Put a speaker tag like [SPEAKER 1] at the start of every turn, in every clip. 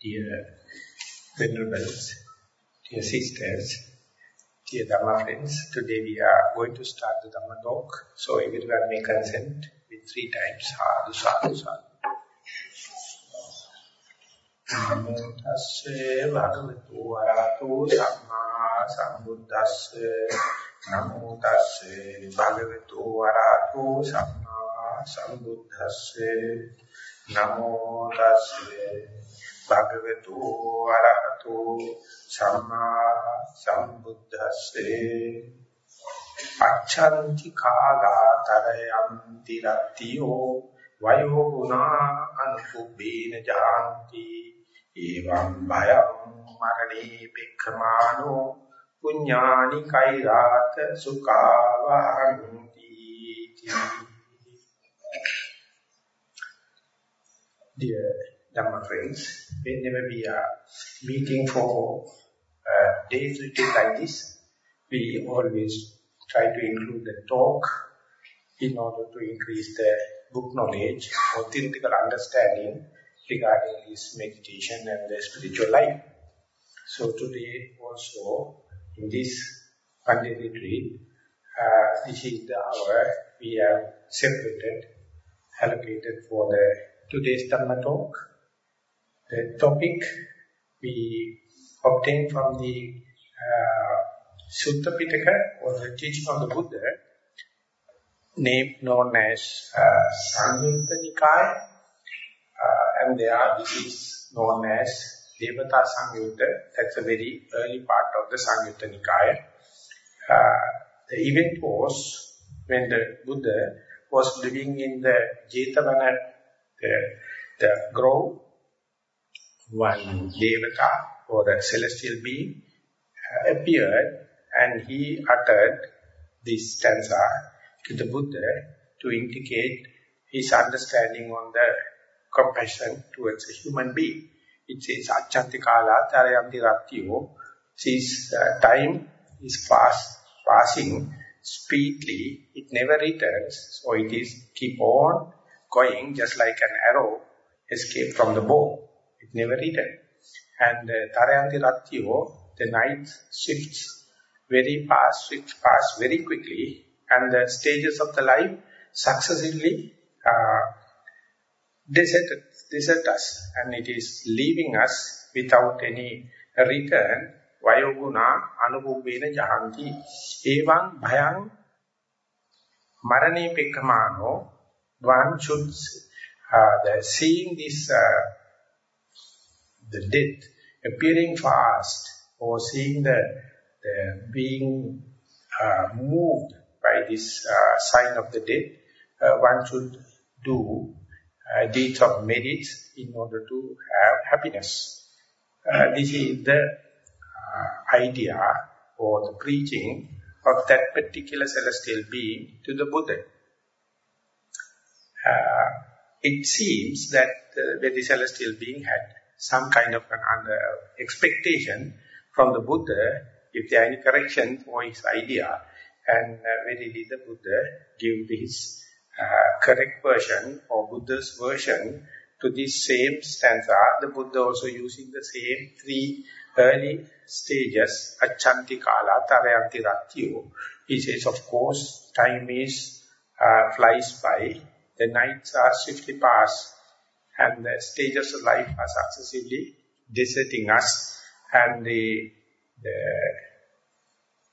[SPEAKER 1] dear venerables, dear sisters, dear Dhamma friends. Today we are going to start the Dhamma talk. So everyone may consent with three times. Sadhu, sadhu, sadhu. Namo tasse bhagavato arahato samma sambuddhasse Namo tasse bhagavato arahato samma Namo tasse භගවතු වරහතු සම්මා සම්බුද්දස්සේ අච්ඡන්ති කාලාතරයන්ති රත්තියෝ වයෝ ගුණා අනුපුබ්බේන ජාන්ති එවං භයං මරණේ පෙක්ඛමානෝ පුඤ්ඤානි කෛරාත සුඛාවහන්ති Dear Dhamma friends, whenever we are meeting for a day retreat like this, we always try to include the talk in order to increase the book knowledge or theoretical understanding regarding this meditation and the spiritual life. So today also in this Pandit retreat, uh, this is the hour we have separated, allocated for the today's Dhamma talk the topic we obtained from the uh, Sutta Pitaka or the teaching of the Buddha, name known as uh, Samyutta Nikaya, uh, and there this is known as Devata Samyutta, that's a very early part of the Samyutta Nikaya. Uh, the event was when the Buddha was living in the Jetavana, the, the grove one devata or a celestial being uh, appeared and he uttered this stanza to the Buddha to indicate his understanding on the compassion towards a human being. It says, Achanti kala tarayanti rattiyo. Since uh, time is fast, passing speedily, it never returns. So it is keep on going just like an arrow escape from the bow. It never returned. And uh, Tarayanti Rattiyo, the night shifts very fast, shifts fast very quickly, and the stages of the life successively uh, desert, desert us, and it is leaving us without any return. Vayoguna anupubbena jahanti evam bhayang marane pekkamano one should uh, the, seeing this uh, the death appearing fast or seeing the, the being uh, moved by this uh, sign of the death, uh, one should do uh, deeds of merit in order to have happiness. Uh, this is the uh, idea or the preaching of that particular celestial being to the Buddha. Uh, it seems that the celestial being had some kind of an under expectation from the Buddha, if there are any correction for his idea, and uh, verily the Buddha give his uh, correct version or Buddha's version to this same stanza. The Buddha also using the same three early stages, Achanti Kala, Tarayanti Ratyo. He says, of course, time is, uh, flies by, the nights are swiftly passed, and the stages of life are successively deserting us and the, the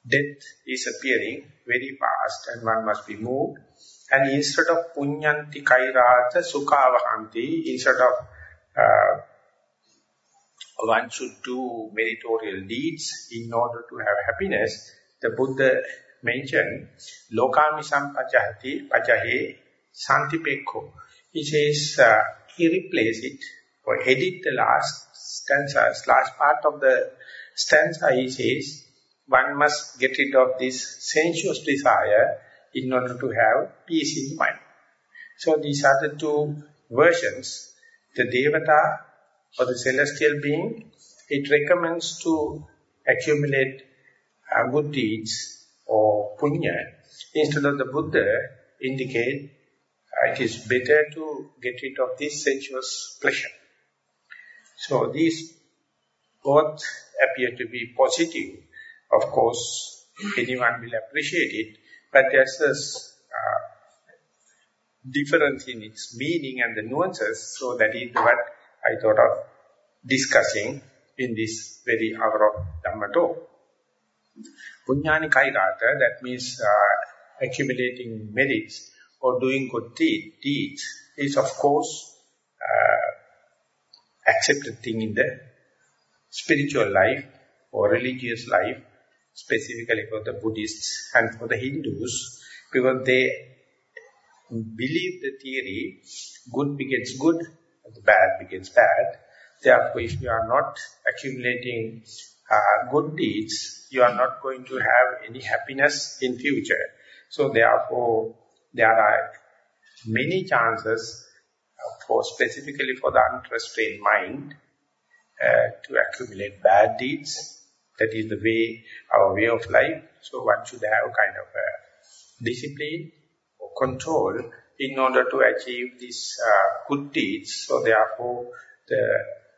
[SPEAKER 1] death is appearing very fast and one must be moved. And instead of punyanti kairata sukavahanti, instead of uh, one should do meritorial deeds in order to have happiness, the Buddha mentioned lokami sampajahati pajahe santipekho. He says, uh, he replace it or edit the last stanza, last part of the stanza he says, one must get rid of this sensuous desire in order to have peace in mind. So these are the two versions. The Devata or the celestial being, it recommends to accumulate uh, good deeds or punya. Instead of the Buddha indicate it is better to get rid of this sensuous pleasure. So these both appear to be positive. Of course, anyone will appreciate it, but there's this uh, difference in its meaning and the nuances, so that is what I thought of discussing in this very hour of Dhamma talk. Punyani Kairata, that means uh, accumulating merits or doing good deeds, is of course uh, accepted thing in the spiritual life or religious life, specifically for the Buddhists and for the Hindus, because they believe the theory, good begets good, and bad begets bad. Therefore, if you are not accumulating uh, good deeds, you are not going to have any happiness in future. So therefore, there are many chances uh, for specifically for the unrestrained mind uh, to accumulate bad deeds. That is the way, our way of life. So one should have kind of a discipline or control in order to achieve these uh, good deeds. So therefore, the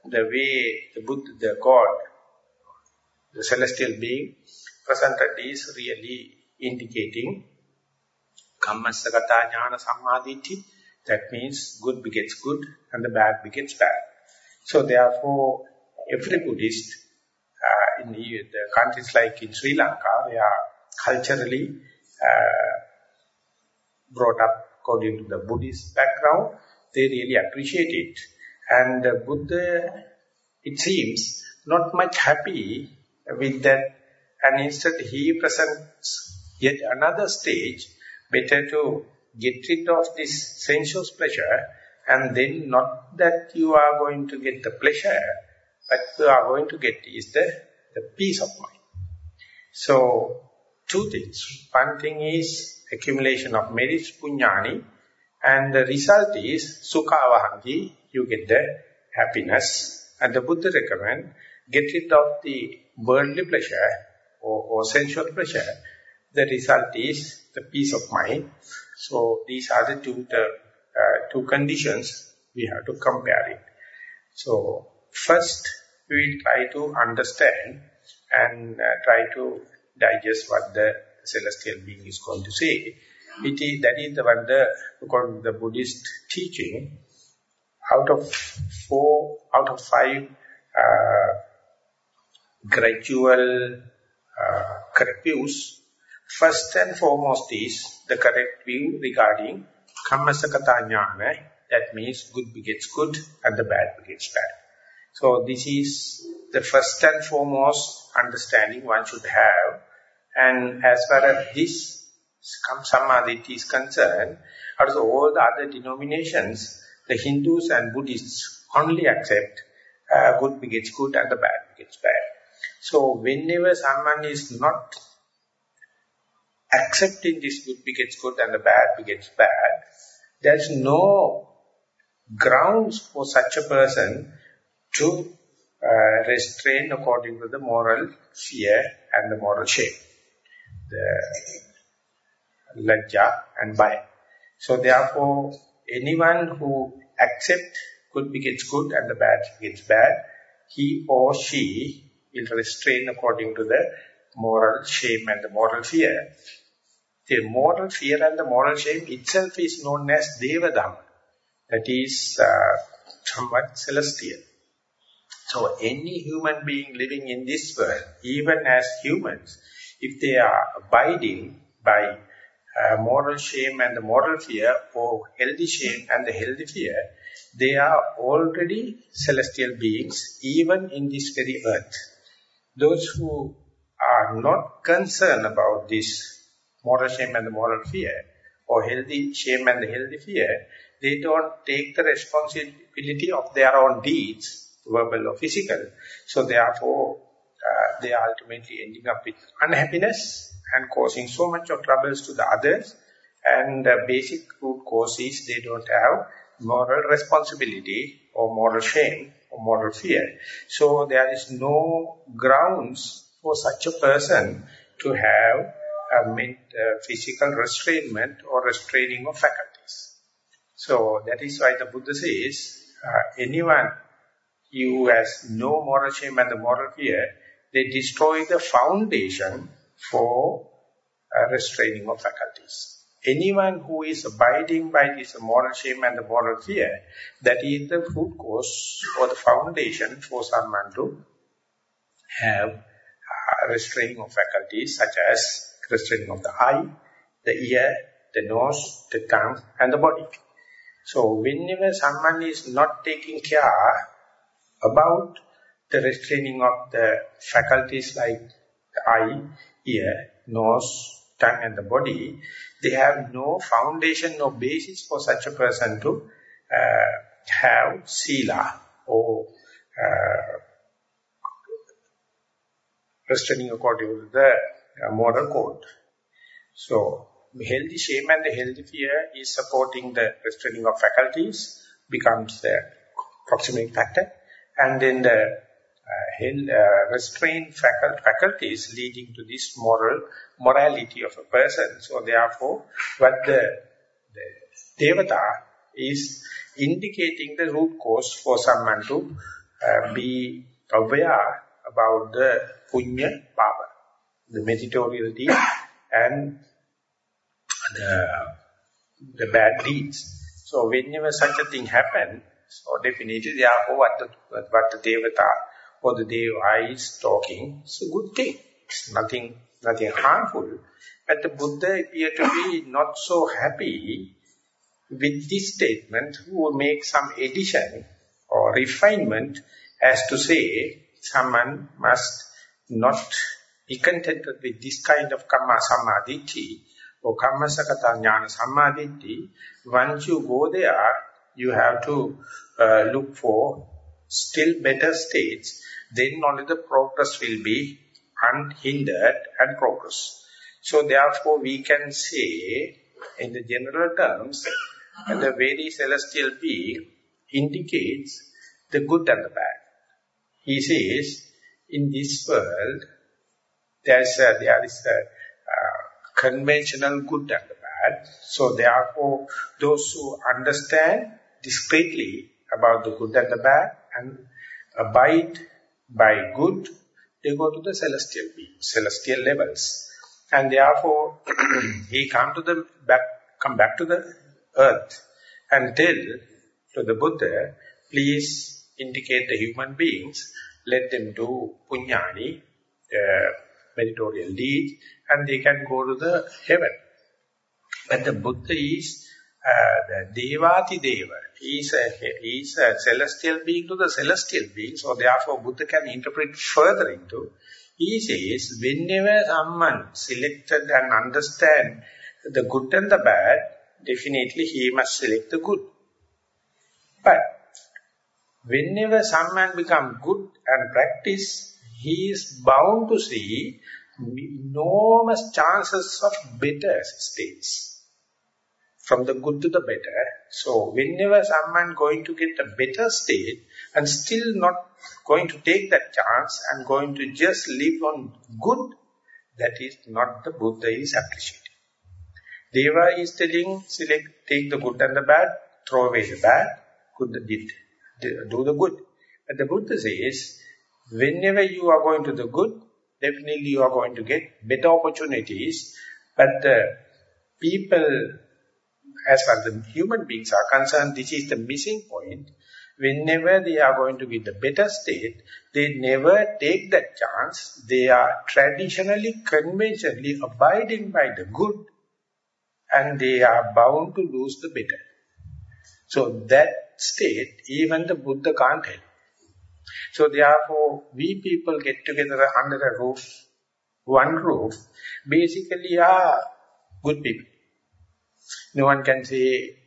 [SPEAKER 1] the way the Buddha, the God, the celestial being presented is really indicating kammasakata jnana sammaditi. That means good begets good and the bad begets bad. So therefore, every Buddhist uh, in the, the, countries like in Sri Lanka, they are culturally uh, brought up according to the Buddhist background. They really appreciate it. And uh, Buddha, it seems, not much happy with that. And instead he presents yet another stage, better to get rid of this sensuous pleasure and then not that you are going to get the pleasure, but you are going to get is the, the peace of mind. So, two things. One thing is accumulation of merits, punyani, and the result is sukha you get the happiness. And the Buddha recommend, get rid of the worldly pleasure or, or sensual pleasure. The result is the peace of mind. So these are the two, the, uh, two conditions we have to compare it. So first we will try to understand and uh, try to digest what the celestial being is going to say. It is, that is the one, the, according the Buddhist teaching, out of four, out of five uh, gradual uh, first and foremost is the correct view regarding kammasakata jnana, that means good begets good and the bad begets bad. So this is the first and foremost understanding one should have. And as far as this Sammaditi is concerned, also all the other denominations, the Hindus and Buddhists only accept uh, good begets good and the bad begets bad. So whenever someone is not accepting this good begets good and the bad begets bad, there's no grounds for such a person to uh, restrain according to the moral fear and the moral shame. The lajja and bhaya. So therefore, anyone who accepts good begets good and the bad begets bad, he or she will restrain according to the moral shame and the moral fear. The moral fear and the moral shame itself is known as Devadhamma. That is uh, somewhat celestial. So any human being living in this world, even as humans, if they are abiding by uh, moral shame and the moral fear or healthy shame and the healthy fear, they are already celestial beings even in this very earth. Those who are not concerned about this moral shame and the moral fear or healthy shame and the healthy fear, they don't take the responsibility of their own deeds, verbal or physical. So therefore, uh, they are ultimately ending up with unhappiness and causing so much of troubles to the others. And the basic root cause is they don't have moral responsibility or moral shame or moral fear. So there is no grounds for such a person to have a uh, physical restrainment or restraining of faculties. So that is why the Buddha says, uh, anyone who has no moral shame and the moral fear, they destroy the foundation for uh, restraining of faculties. Anyone who is abiding by this moral shame and the moral fear, that is the root cause or the foundation for someone to have restraining of faculties such as restraining of the eye, the ear, the nose, the tongue and the body. So whenever someone is not taking care about the restraining of the faculties like the eye, ear, nose, tongue and the body, they have no foundation, no basis for such a person to uh, have sila or uh, restraining according to the uh, moral code. So, healthy shame and the healthy fear is supporting the restraining of faculties, becomes the proximate factor and then the uh, uh, restrained faculties leading to this moral morality of a person. So therefore, what the, the Devata is indicating the root cause for someone to uh, be aware about the punya power, the meritoriety and the, the bad deeds. So whenever such a thing happens, so definitely, therefore, what the, what the Devata or the Deva is talking, it's a good thing. It's nothing, nothing harmful. But the Buddha appear to be not so happy with this statement, who will make some addition or refinement as to say, someone must not be contented with this kind of karma samadhi or karma sakata jnana samadhi. Once you go there, you have to uh, look for still better states, then only the progress will be unhindered and progress. So therefore we can say, in the general terms, that the very celestial being indicates the good and the bad. He says, in this world, there's a, there is a uh, conventional good and bad. So therefore, those who understand discreetly about the good and the bad and abide by good, they go to the celestial celestial levels. And therefore, he come to the back, come back to the earth and tell to the Buddha, please indicate the human beings, let them do punyani, uh, meritorial deeds, and they can go to the heaven. But the Buddha is uh, the Devati Deva. He is, a, he is a celestial being to the celestial being. So therefore Buddha can interpret further into. He says, whenever someone selected and understand the good and the bad, definitely he must select the good. But whenever someone become good and practice, he is bound to see enormous chances of better states from the good to the better. So whenever someone going to get a better state and still not going to take that chance and going to just live on good, that is not the Buddha is appreciating. Deva is telling, select, take the good and the bad, throw away the bad, good did, do the good. But the Buddha says, whenever you are going to the good, definitely you are going to get better opportunities. But the people as far as the human beings are concerned, this is the missing point. Whenever they are going to be the better state, they never take that chance. They are traditionally, conventionally abiding by the good and they are bound to lose the better. So that state, even the Buddha can't help. So therefore, we people get together under a roof, one roof, basically are good people. No one can say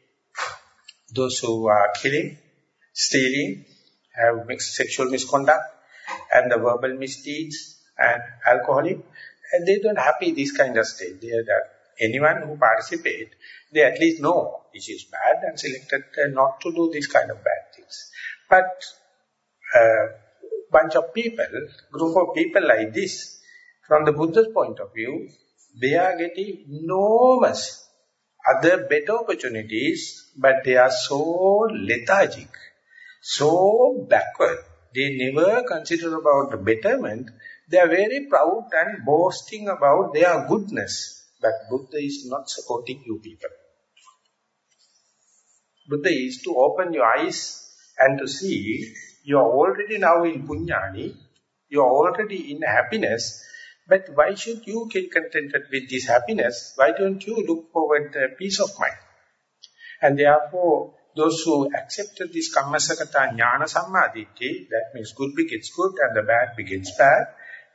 [SPEAKER 1] those who are killing, stealing, have mixed sexual misconduct, and the verbal misdeeds, and alcoholic, and they don't happy this kind of state. They are that anyone who participate, they at least know this is bad and selected not to do this kind of bad things. But a uh, bunch of people, group of people like this, from the Buddha's point of view, they are getting enormous other better opportunities, but they are so lethargic, so backward, they never consider about the betterment. They are very proud and boasting about their goodness. But Buddha is not supporting you people. Buddha is to open your eyes and to see you are already now in Punyani, you are already in happiness, but why should you get contented with this happiness? Why don't you look forward to peace of mind? And therefore, those who accepted this Kammasakata Jnana Sammaditi, that means good begins good and the bad begins bad,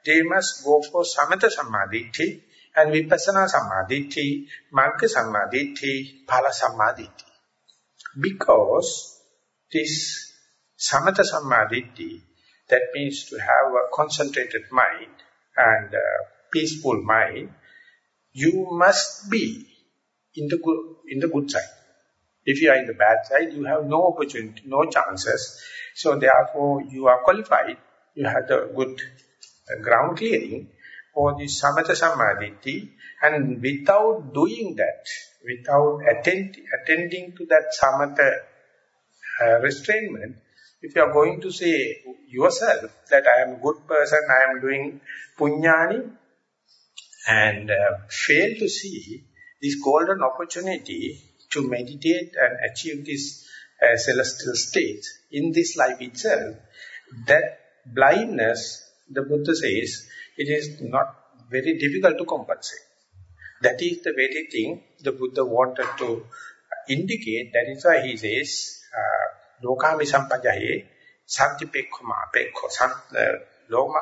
[SPEAKER 1] they must go for Samatha Sammaditi and Vipassana Sammaditi, Magga Sammaditi, Phala Sammaditi. Because this Samatha that means to have a concentrated mind and peaceful mind, you must be in the good, in the good side. If you are in the bad side, you have no opportunity, no chances. So therefore, you are qualified. You have the good uh, ground clearing for the samatha samadhi. And without doing that, without attend, attending to that samatha uh, restrainment, if you are going to say yourself that I am a good person, I am doing punyani, and uh, fail to see this golden opportunity to meditate and achieve this uh, celestial state in this life itself, that blindness, the Buddha says, it is not very difficult to compensate. That is the very thing the Buddha wanted to indicate. That is why he says, uh, Lokami sampajaye santipekho mapekho. Uh,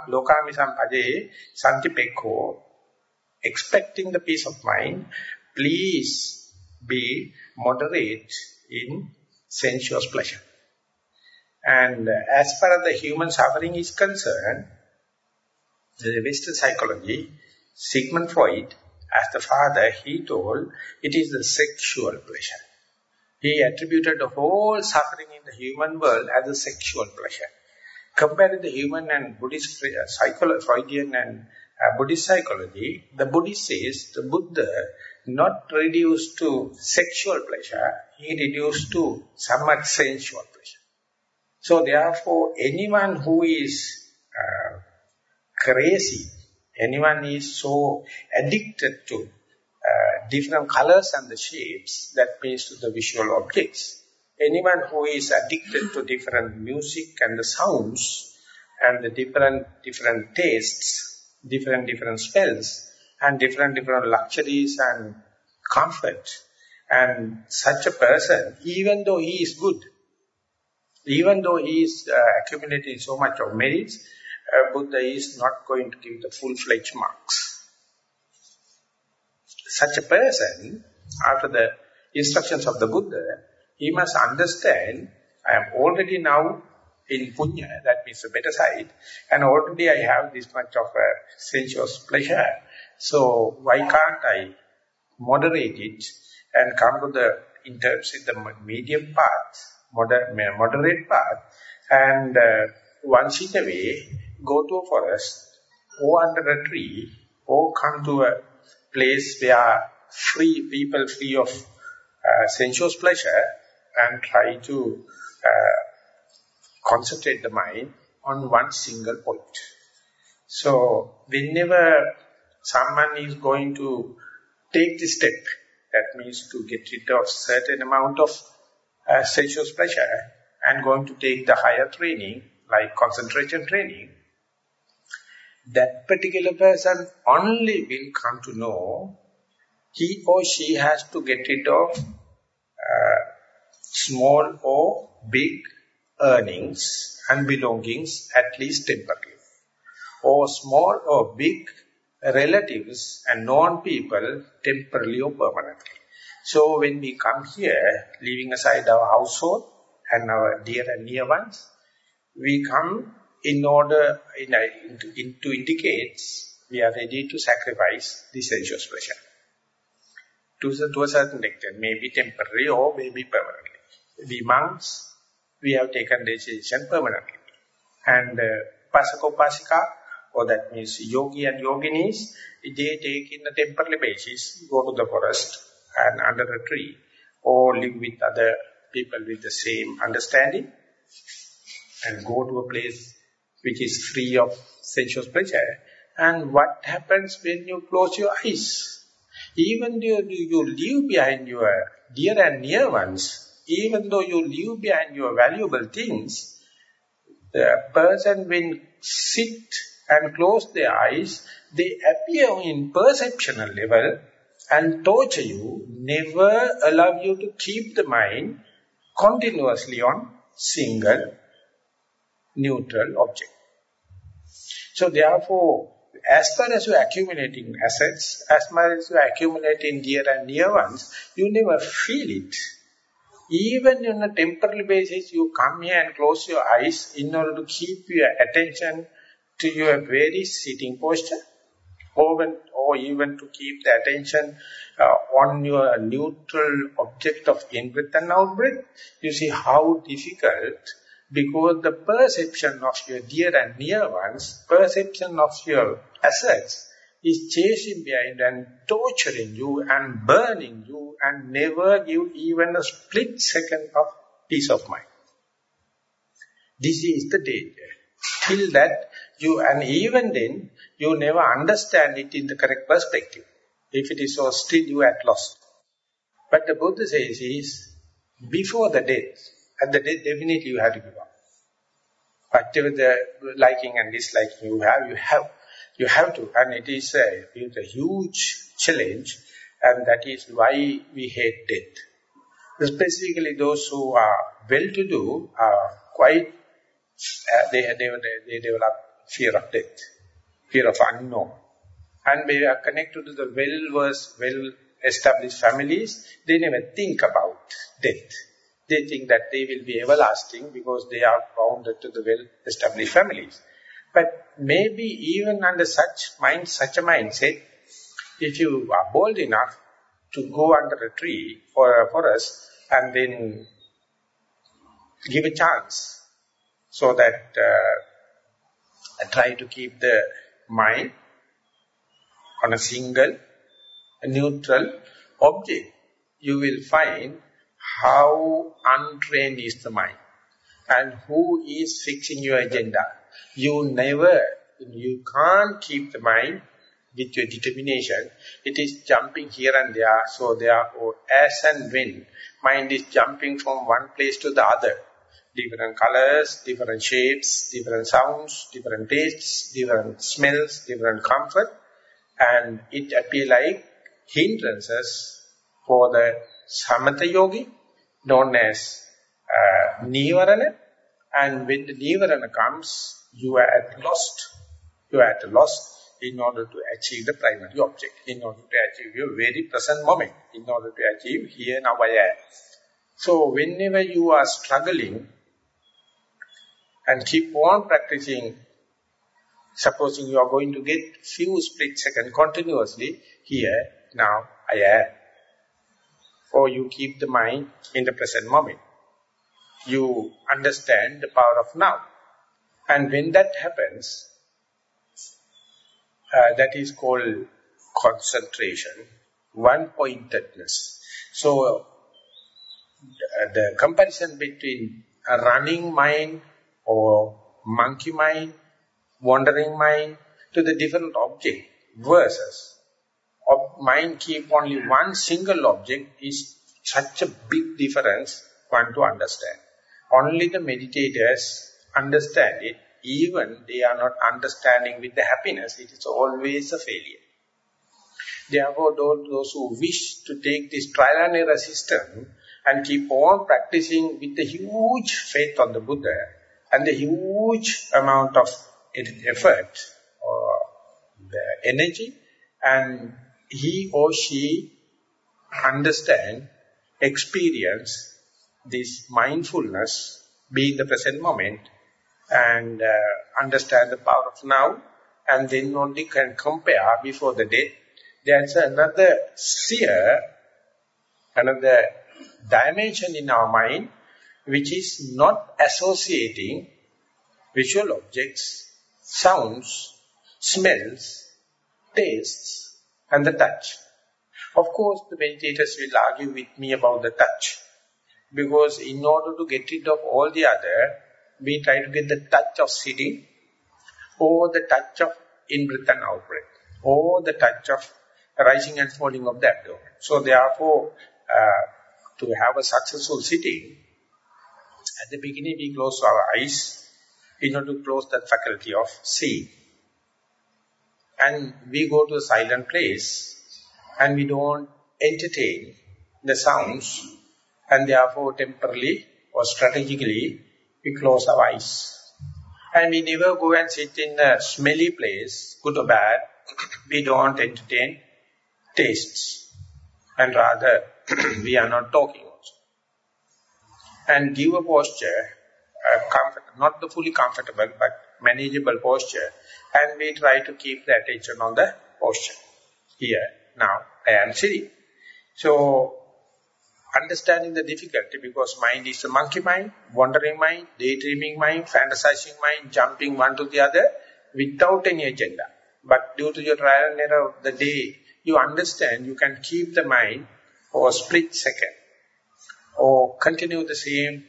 [SPEAKER 1] lokami sampajaye santipekho. Expecting the peace of mind, please be moderate in sensuous pleasure. And as far as the human suffering is concerned, the Western psychology, Sigmund Freud, as the father, he told, it is the sexual pleasure. He attributed the whole suffering in the human world as a sexual pleasure. Comparing the human and Buddhist uh, Freudian and uh, Buddhist psychology, the Buddhist says the Buddha not reduced to sexual pleasure, he reduced to somewhat sensual pleasure. So therefore, anyone who is uh, crazy, anyone is so addicted to uh, different colors and the shapes that means to the visual objects, anyone who is addicted to different music and the sounds and the different different tastes, different different smells, and different different luxuries and comfort. And such a person, even though he is good, even though he is uh, accumulating so much of merits, uh, Buddha is not going to give the full-fledged marks. Such a person, after the instructions of the Buddha, he must understand, I am already now in punya, that means the better side, and already I have this much of a sensuous pleasure. So why can't I moderate it and come to the, in terms of the medium path, moder, moderate path, and uh, once in a way, go to a forest, or under a tree, or come to a place where free people free of uh, sensuous pleasure and try to uh, concentrate the mind on one single point. So, whenever someone is going to take this step, that means to get rid of certain amount of uh, sensuous pleasure and going to take the higher training, like concentration training, that particular person only will come to know he or she has to get rid of uh, small or big earnings and belongings at least temporarily. Or small or big relatives and known people temporarily or permanently. So when we come here, leaving aside our household and our dear and near ones, we come in order in a, into, into indicates we are ready to sacrifice the sensuous pleasure. To, to a certain extent, maybe temporary or maybe permanently. We monks, we have taken decision permanently. And uh, Pasika, or that means yogi and yoginis, they take in a temporary basis, go to the forest and under a tree, or live with other people with the same understanding. and go to a place which is free of sensuous pleasure. And what happens when you close your eyes? Even though you leave behind your dear and near ones, even though you leave behind your valuable things, the person will sit and close their eyes, they appear in perceptional level and torture you, never allow you to keep the mind continuously on single neutral object. So therefore, as far as you are accumulating assets, as far as you are accumulating dear and near ones, you never feel it. Even on a temporary basis, you come here and close your eyes in order to keep your attention to your very sitting posture, or, or even to keep the attention uh, on your neutral object of in-breath and out-breath. You see how difficult because the perception of your dear and near ones, perception of your assets is chasing behind and torturing you and burning you and never give even a split second of peace of mind. This is the danger. Till that, you and even then, you never understand it in the correct perspective. If it is so, still you at loss. But the Buddha says is, before the death, at the definitely you have to give up. Whatever the liking and disliking you have, you have. You have to, and it is a, it's a huge challenge, and that is why we hate death. Specifically those who are well-to-do are quite, uh, they, they, they develop fear of death, fear of unknown. And they are connected to the well-versed, well-established families, they never think about death. They think that they will be everlasting because they are bounded to the well-established families. But maybe even under such mind, such a mindset, if you are bold enough to go under a tree or a forest and then give a chance so that uh, try to keep the mind on a single, a neutral object, you will find how untrained is the mind? And who is fixing your agenda? You never, you can't keep the mind with your determination. It is jumping here and there. So therefore, as and when mind is jumping from one place to the other, different colors, different shapes, different sounds, different tastes, different smells, different comfort, and it appear like hindrances for the samatha yogi, known as uh, nivarana, and when the nivarana comes, you are at lost. You are at a loss in order to achieve the primary object, in order to achieve your very present moment, in order to achieve here now I am. So whenever you are struggling and keep on practicing, supposing you are going to get few split seconds continuously, here, now, I am. Or you keep the mind in the present moment. You understand the power of now. And when that happens, uh, that is called concentration, one-pointedness. So, uh, the comparison between a running mind or monkey mind, wandering mind to the different object versus mind keep only one single object is such a big difference one to understand. Only the meditators understand it, even they are not understanding with the happiness, it is always a failure. Therefore, those who wish to take this trial and error system and keep on practicing with the huge faith on the Buddha and the huge amount of effort or the energy and he or she understand, experience this mindfulness, be in the present moment, and uh, understand the power of now and then only can compare before the death. There's another sphere, another dimension in our mind which is not associating visual objects, sounds, smells, tastes and the touch. Of course, the meditators will argue with me about the touch. Because in order to get rid of all the other, we try to get the touch of sitting or the touch of in-breath and out-breath or the touch of rising and falling of the abdomen. So therefore, uh, to have a successful sitting, at the beginning we close our eyes in order to close that faculty of seeing. And we go to a silent place and we don't entertain the sounds and therefore temporarily or strategically we close our eyes. And we never go and sit in a smelly place, good or bad, we don't entertain tastes. And rather, we are not talking also. And give a posture, a comfort, not the fully comfortable, but manageable posture. And we try to keep the attention on the posture. Here, now, I am sitting. So, understanding the difficulty because mind is a monkey mind, wandering mind, daydreaming mind, fantasizing mind, jumping one to the other without any agenda. But due to your trial and error of the day, you understand you can keep the mind for a split second or continue the same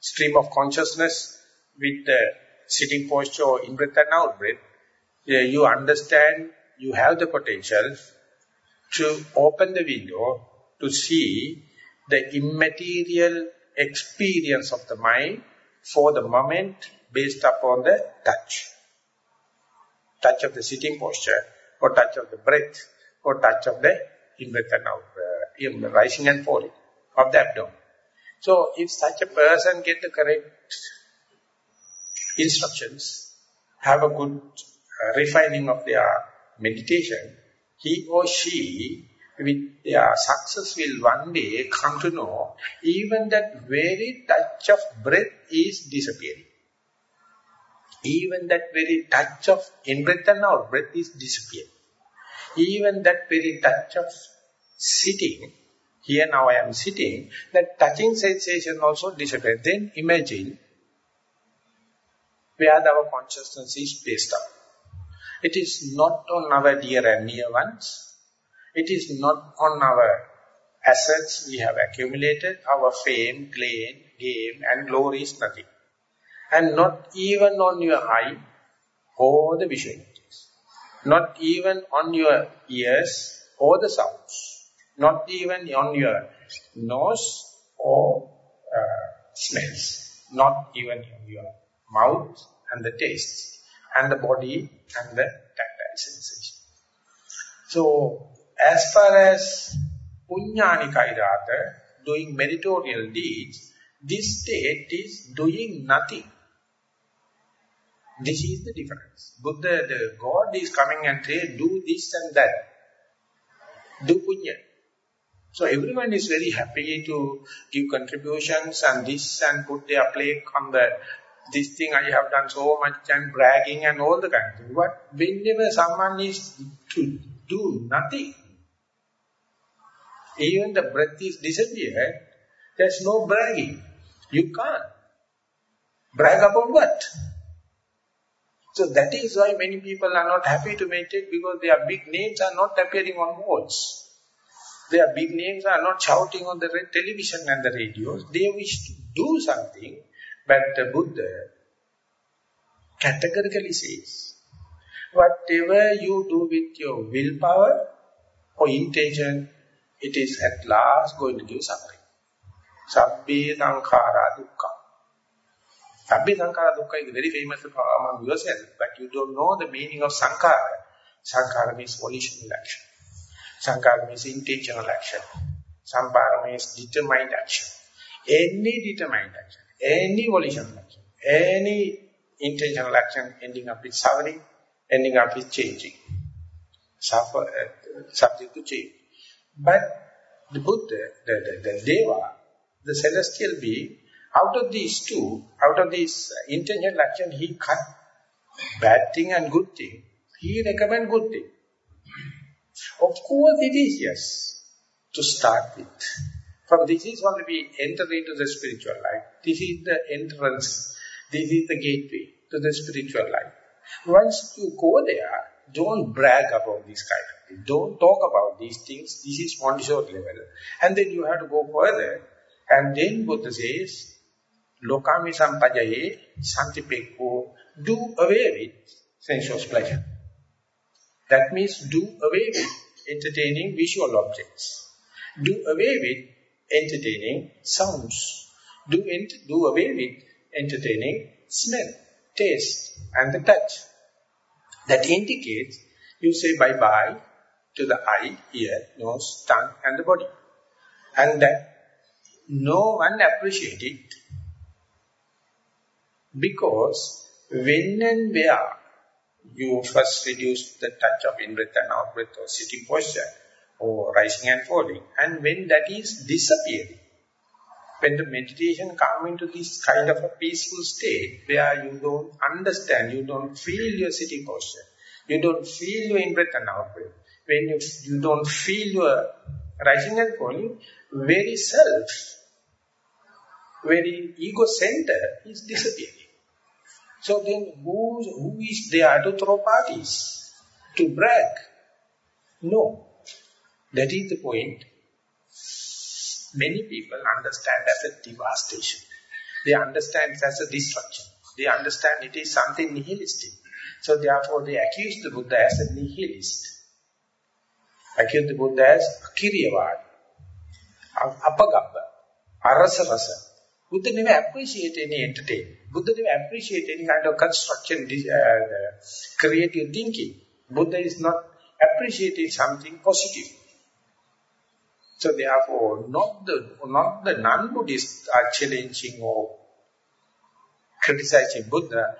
[SPEAKER 1] stream of consciousness with the sitting posture or in-breath and out-breath. You understand you have the potential to open the window to see the immaterial experience of the mind for the moment based upon the touch. Touch of the sitting posture or touch of the breath or touch of the in-breath and out, uh, rising and falling of the abdomen. So if such a person get the correct instructions, have a good uh, refining of their meditation, he or she with their success will one day come to know even that very touch of breath is disappearing. Even that very touch of in-breath and out-breath is disappearing. Even that very touch of sitting, here now I am sitting, that touching sensation also disappears. Then imagine where our consciousness is based on. It is not on our dear and near ones, it is not on our assets we have accumulated, our fame, claim, gain and glory is nothing. And not even on your eye or the vision. Not even on your ears or the sounds. Not even on your nose or uh, smells. Not even on your mouth and the taste And the body and the tactile sensation. So, as far as Punyani Kairata, doing meritorial deeds, this state is doing nothing. This is the difference. Buddha, the God is coming and say, do this and that. Do punya. So everyone is very happy to give contributions and this and put their plate on the, this thing I have done so much and bragging and all the kind of thing. But whenever someone is to do nothing, even the breath is disappeared, there's no bragging. You can't. Brag about what? So that is why many people are not happy to meditate because their big names are not appearing on walls. Their big names are not shouting on the television and the radios. They wish to do something, but the Buddha categorically says, whatever you do with your willpower or intention, it is at last going to give suffering. Sabbe sankhara dukkha. Sabbe sankhara dukkha is very famous among yourself, but you don't know the meaning of sankhara. Sankhara means volitional action. Sankhara means intentional action. Sankhara means determined action. Any determined action, any volitional action, any intentional action ending up with suffering, ending up with changing. Suffer, uh, subject to change. But the Buddha, the, the, the Deva, the celestial being, out of these two, out of this intentional action, he cut bad thing and good thing. He recommend good thing. Of course it is yes, to start with. From this is only we enter into the spiritual life. This is the entrance. This is the gateway to the spiritual life. Once you go there, don't brag about this kind of thing. Don't talk about these things. This is one Montessori level. And then you have to go further. And then Buddha says, lokami sampajaye santipekko, do away with sensuous pleasure. That means do away with entertaining visual objects. Do away with entertaining sounds. Do, do away with entertaining smell, taste and the touch. That indicates you say bye-bye to the eye, ear, nose, tongue and the body. And that no one appreciates it because when and where you first reduce the touch of in-breath and out-breath or sitting posture or rising and falling and when that is disappearing, when the meditation comes into this kind of a peaceful state where you don't understand, you don't feel your sitting posture, you don't feel your in-breath and out-breath, when you, you don't feel your rising and falling, very self, very ego center is disappearing. So then who, who is there to throw parties, to brag? No. That is the point. Many people understand as a devastation. They understand it as a destruction. They understand it is something nihilistic. So therefore they accuse the Buddha as a nihilist. Accuse the Buddha as Kiriyavad, Apagabba, Arasa Rasa. Buddha never appreciate any entertainment. Buddha never appreciate any kind of construction, uh, creative thinking. Buddha is not appreciating something positive. So therefore, not the not the non-Buddhists are challenging or criticizing Buddha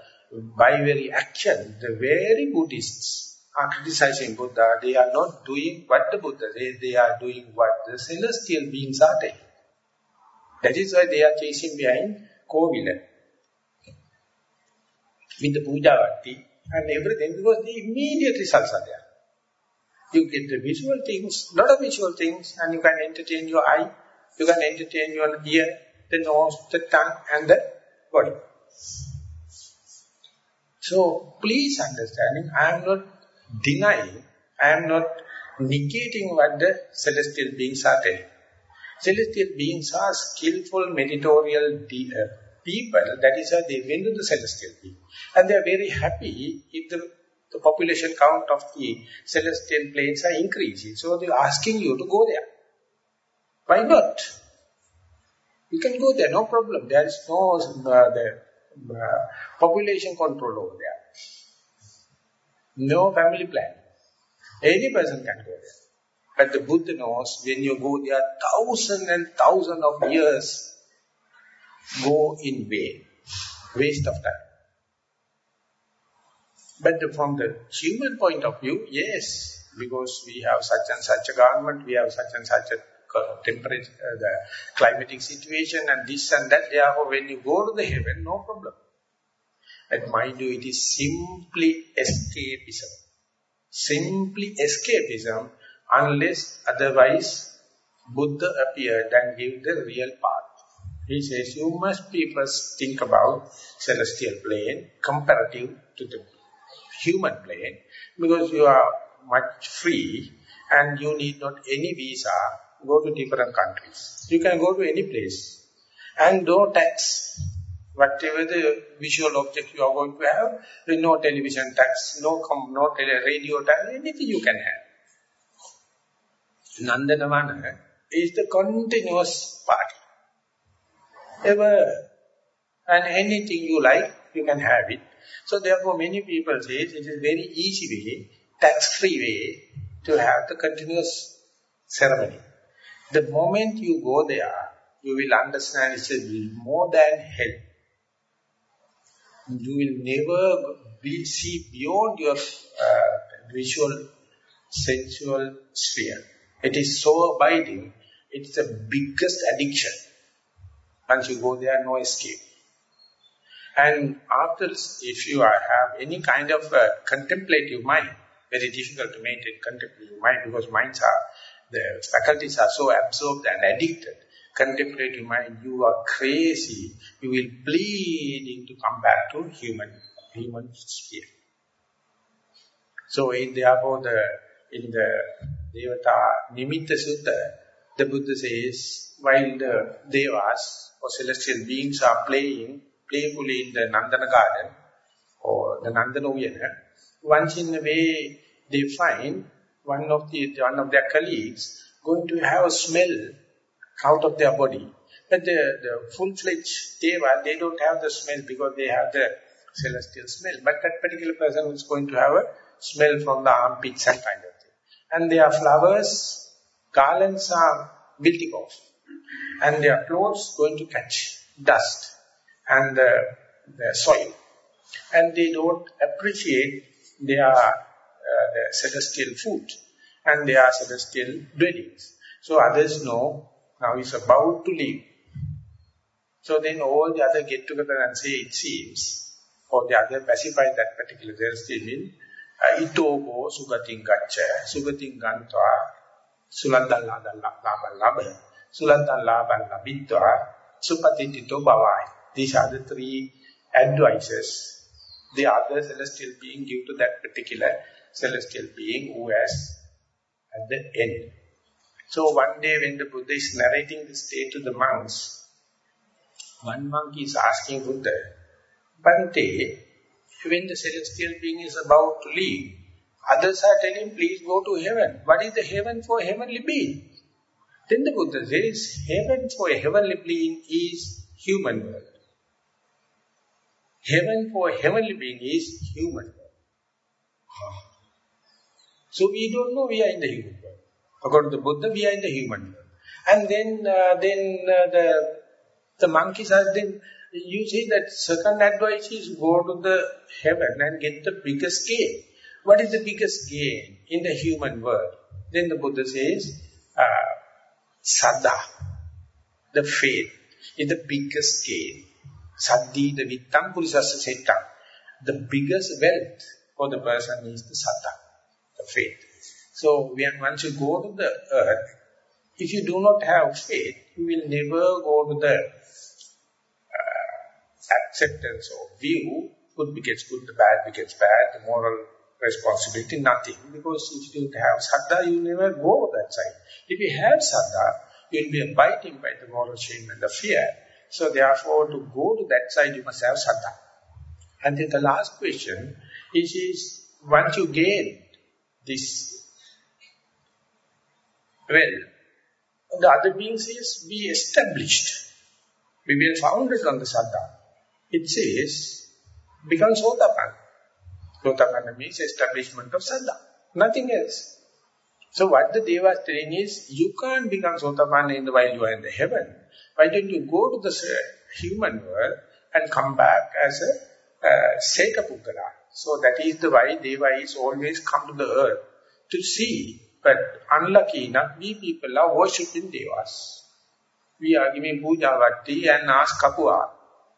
[SPEAKER 1] by very action. The very Buddhists are criticizing Buddha. They are not doing what the Buddha says. They are doing what the celestial beings are doing. That is why they are chasing behind Kovila. With the puja and everything because the immediate results are there. You get the visual things, lot of visual things and you can entertain your eye, you can entertain your ear, the nose, the tongue and the body. So please understanding, I am not denying, I am not negating what the celestial beings are telling. Celestial beings are skillful, meditorial uh, people. That is why they went to the celestial being. And they are very happy if the, the population count of the celestial planes are increasing. So they are asking you to go there. Why not? You can go there, no problem. There is no uh, the, uh, population control over there. No family plan. Any person can go there. But the Buddha knows when you go there, thousands and thousands of years go in vain. Waste of time. But from the human point of view, yes, because we have such and such a government, we have such and such a temperature, uh, the climatic situation and this and that, therefore when you go to the heaven, no problem. But mind you, it is simply escapism. Simply escapism unless otherwise Buddha appeared and gave the real path. He says you must first think about celestial plane comparative to the human plane because you are much free and you need not any visa, go to different countries. You can go to any place and no tax. Whatever the visual object you are going to have, no television tax, no, no radio tax, anything you can have. Nandanavana is the continuous party. Ever and anything you like, you can have it. So therefore many people say it is very easy way, tax-free way to have the continuous ceremony. The moment you go there, you will understand it's more than hell. You will never be, see beyond your uh, visual, sensual sphere. It is so abiding, it's the biggest addiction. Once you go there, no escape. And after, if you are, have any kind of uh, contemplative mind, very difficult to maintain contemplative mind because minds are, the faculties are so absorbed and addicted. Contemplative mind, you are crazy. You will bleed into come back to human, human sphere. So in, therefore, the, in the Devata Nimitta Sutta, the Buddha says, while the devas or celestial beings are playing playfully in the Nandana garden or the Nandana Uyana, once in a way they find one of the one of their colleagues going to have a smell out of their body. But the, the full-fledged deva, they don't have the smell because they have the celestial smell. But that particular person is going to have a smell from the armpits and kind of thing. And their flowers, garlands are building off. And their clothes going to catch dust and the, the soil. And they don't appreciate their uh, the celestial food and their celestial dwellings. So others know now he's about to leave. So then all the other get together and say, it seems, or the other pacify that particular celestial being, itogo sugating gacha, sugating gantva, sulandan laban laban, sulandan laban labitva, supatitito bhavai. These are the three advices the other celestial being give to that particular celestial being who has at the end. So one day when the Buddha is narrating this day to the monks, one monk is asking Buddha, Bante, when the celestial being is about to leave, others are telling, please go to heaven. What is the heaven for heavenly being? Then the Buddha says, heaven for heavenly being is human world. Heaven for heavenly being is human. So we don't know we are in the human world. According to Buddha, we are in the human world. And then, uh, then uh, the the monkeys ask them, you say that second advice is go to the heaven and get the biggest gain. What is the biggest gain in the human world? Then the Buddha says, uh, Saddha, the faith, is the biggest gain. Saddhi, the vittam purisasa settam. The biggest wealth for the person is the saddha, the faith. So when once you go to the earth, if you do not have faith, you will never go to the uh, acceptance or view, good becomes good, the bad becomes bad, the moral responsibility, nothing. Because if you don't have saddha, you never go that side. If you have saddha, you'll be abiding by the moral shame and the fear. So therefore, to go to that side, you must have saddha. And then the last question is, is once you gain this well, the other beings is be established. We will founded on the saddha it says, become Sotapanna. Sotapanna means establishment of Saddha, nothing else. So what the Deva is telling is, you can't become Sotapanna in the while you are in the heaven. Why don't you go to the human world and come back as a uh, Setapukkala? So that is the why Deva is always come to the earth to see. But unlucky enough, we people are worshipping Devas. We are giving puja vatti and ask kapua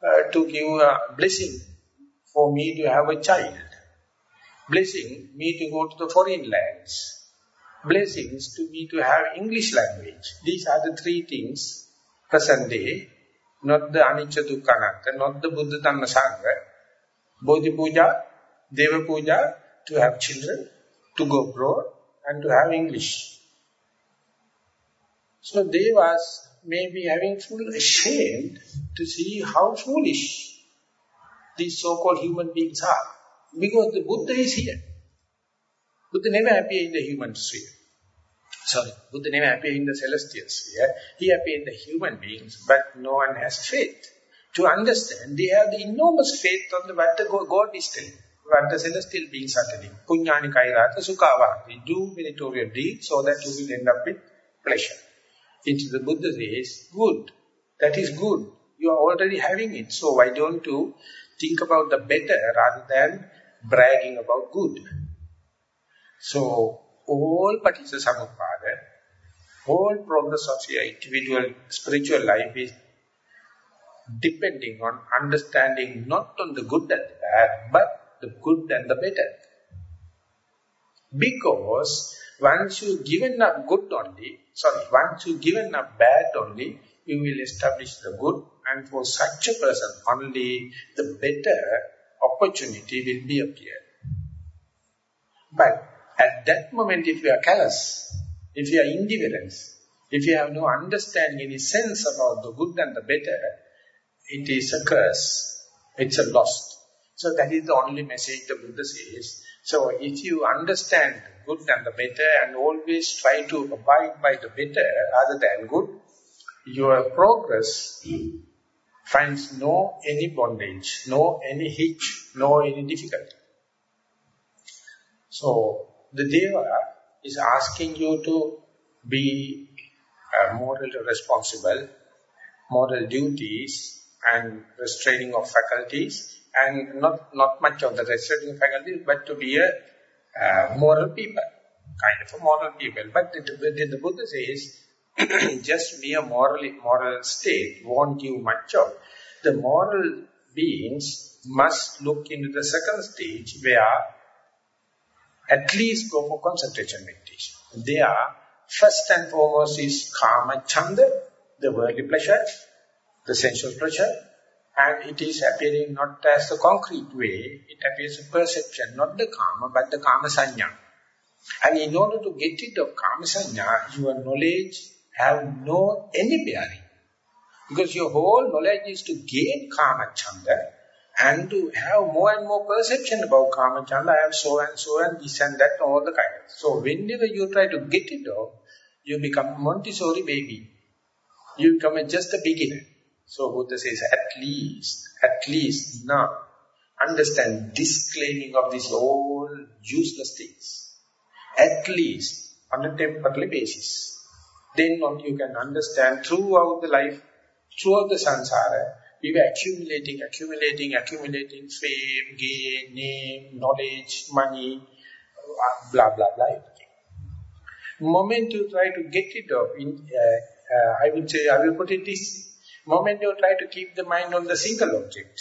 [SPEAKER 1] uh, to give a blessing for me to have a child. Blessing me to go to the foreign lands. Blessings to me to have English language. These are the three things present day. Not the Anicca Dukkha not the Buddha Dhamma Sangha. Bodhi Puja, Deva Puja, to have children, to go abroad, and to have English. So Devas may be having full ashamed to see how foolish these so-called human beings are. Because the Buddha is here. Buddha never appeared in the human sphere. Sorry, Buddha never appeared in the celestial sphere. He appeared in the human beings, but no one has faith. To understand, they have the enormous faith on the, what the God is telling. What the celestial beings are telling. Punyani kairata sukhavati. Do meritorious deeds so that you will end up with pleasure. Into the Buddha says, good. That is good. You are already having it. So why don't you think about the better rather than bragging about good. So all Paticca all progress of your individual spiritual life is depending on understanding not on the good and the bad, but the good and the better. Because once you given up good only, sorry, once you given up bad only, you will establish the good and for such a person only the better opportunity will be appear. But at that moment if you are callous, if you are indifferent, If you have no understanding, any sense about the good and the better, it is a curse. It's a loss. So that is the only message the Buddha says. So if you understand good and the better and always try to abide by the better rather than good, your progress finds no any bondage, no any hitch, no any difficulty. So the Deva is asking you to be uh, morally responsible, moral duties and restraining of faculties and not, not much of the restraining faculties but to be a uh, moral people, kind of a moral people. But the, the, the Buddha says just mere moral, moral state won't give much of. The moral beings must look into the second stage where at least go for concentration meditation. They are First and foremost is kama chanda, the worldly pleasure, the sensual pleasure, and it is appearing not as the concrete way, it appears a perception, not the karma, but the kama sanya. And in order to get rid of kama sanya, your knowledge have no any bearing. Because your whole knowledge is to gain kama chanda, and to have more and more perception about kama chanda, I have so and so and this and that, all the kind. So whenever you try to get it off, you become Montessori baby. You become just a beginner. So Buddha says, at least, at least now, understand disclaiming of these all useless things. At least, on a temporary basis. Then only you can understand throughout the life, throughout the samsara, we were accumulating, accumulating, accumulating fame, gain, name, knowledge, money, blah, blah, blah. Moment you try to get it off, in, uh, uh, I would say, I will put it this, moment you try to keep the mind on the single object,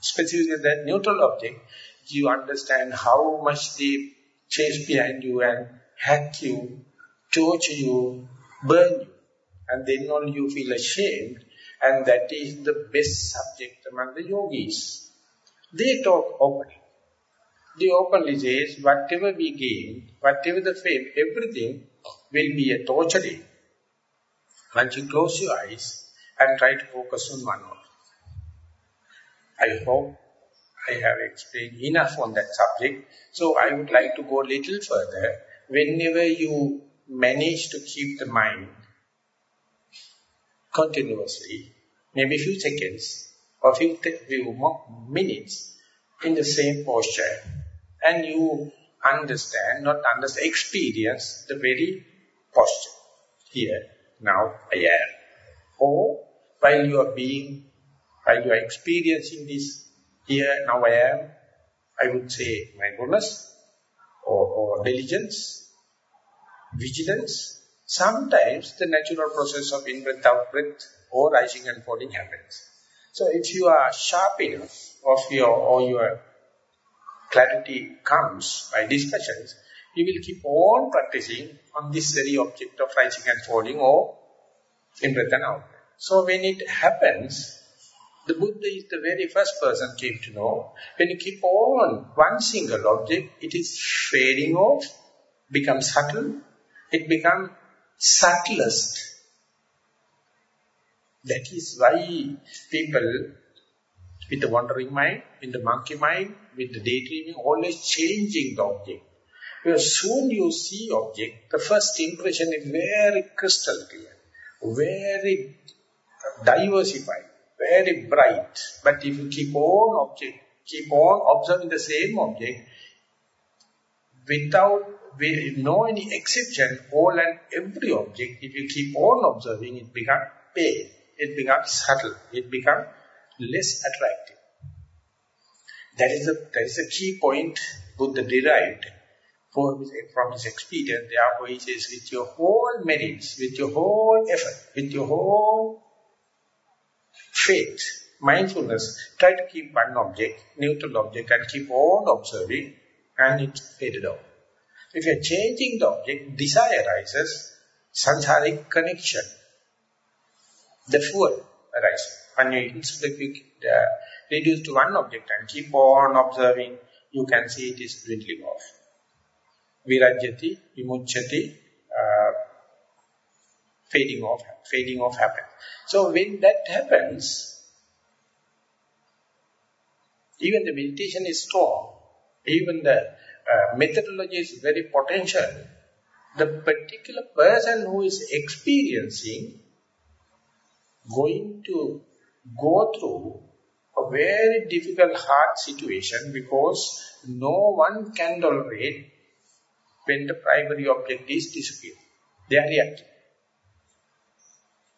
[SPEAKER 1] specifically that neutral object, you understand how much they chase behind you and hack you, torture you, burn you. And then only you feel ashamed and that is the best subject among the yogis. They talk openly. They openly say, whatever we gain, whatever the fame, everything will be a torturing. Once you close your eyes and try to focus on one word. I hope I have explained enough on that subject. So I would like to go a little further. Whenever you manage to keep the mind continuously, maybe few seconds or few, few minutes in the same posture and you understand, not understand, experience the very posture. Here, now I am. Or while you are being, while you are experiencing this, here, now I am, I would say mindfulness or, or diligence, vigilance. Sometimes the natural process of in-breath, out-breath or rising and falling happens. So if you are sharp enough of your, or your clarity comes by discussions, you will keep on practicing on this very object of rising and falling or in breath and out-breath. So when it happens, the Buddha is the very first person came to know, when you keep on one single object, it is fading off, becomes subtle, it becomes subtlest that is why people with the wandering mind, with the monkey mind, with the daydreaming, always changing the object. Because soon you see object, the first impression is very crystal clear, very diversified, very bright. But if you keep on object, keep on observing the same object, without no any exception, all and every object, if you keep on observing, it becomes pale it becomes subtle, it becomes less attractive. That is the that is the key point Buddha derived for his, from his experience. Therefore, he says, with your whole merits, with your whole effort, with your whole faith, mindfulness, try to keep one object, neutral object, and keep on observing, and it faded out. If you are changing the object, desire arises, samsaric connection the fuel arises. When you instead uh, reduce to one object and keep on observing, you can see it is dwindling off. Virajyati, vimuchyati, uh, fading off, fading off happens. So when that happens, even the meditation is strong, even the uh, methodology is very potential, the particular person who is experiencing going to go through a very difficult, hard situation because no one can tolerate when the primary object is disappeared. They are reacting.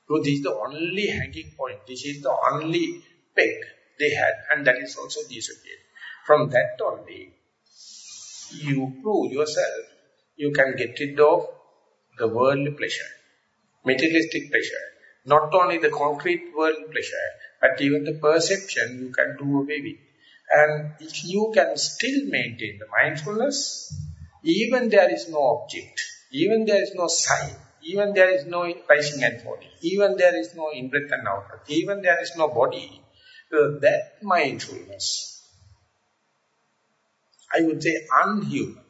[SPEAKER 1] So this is the only hanging point. This is the only peg they had and that is also disappeared. From that only, you prove yourself, you can get rid of the worldly pleasure, materialistic pleasure. Not only the concrete world pleasure, but even the perception you can do away with. And if you can still maintain the mindfulness, even there is no object, even there is no sign, even there is no rising and falling, even there is no in-breath and out-breath, even there is no body, so that mindfulness, I would say unhuman,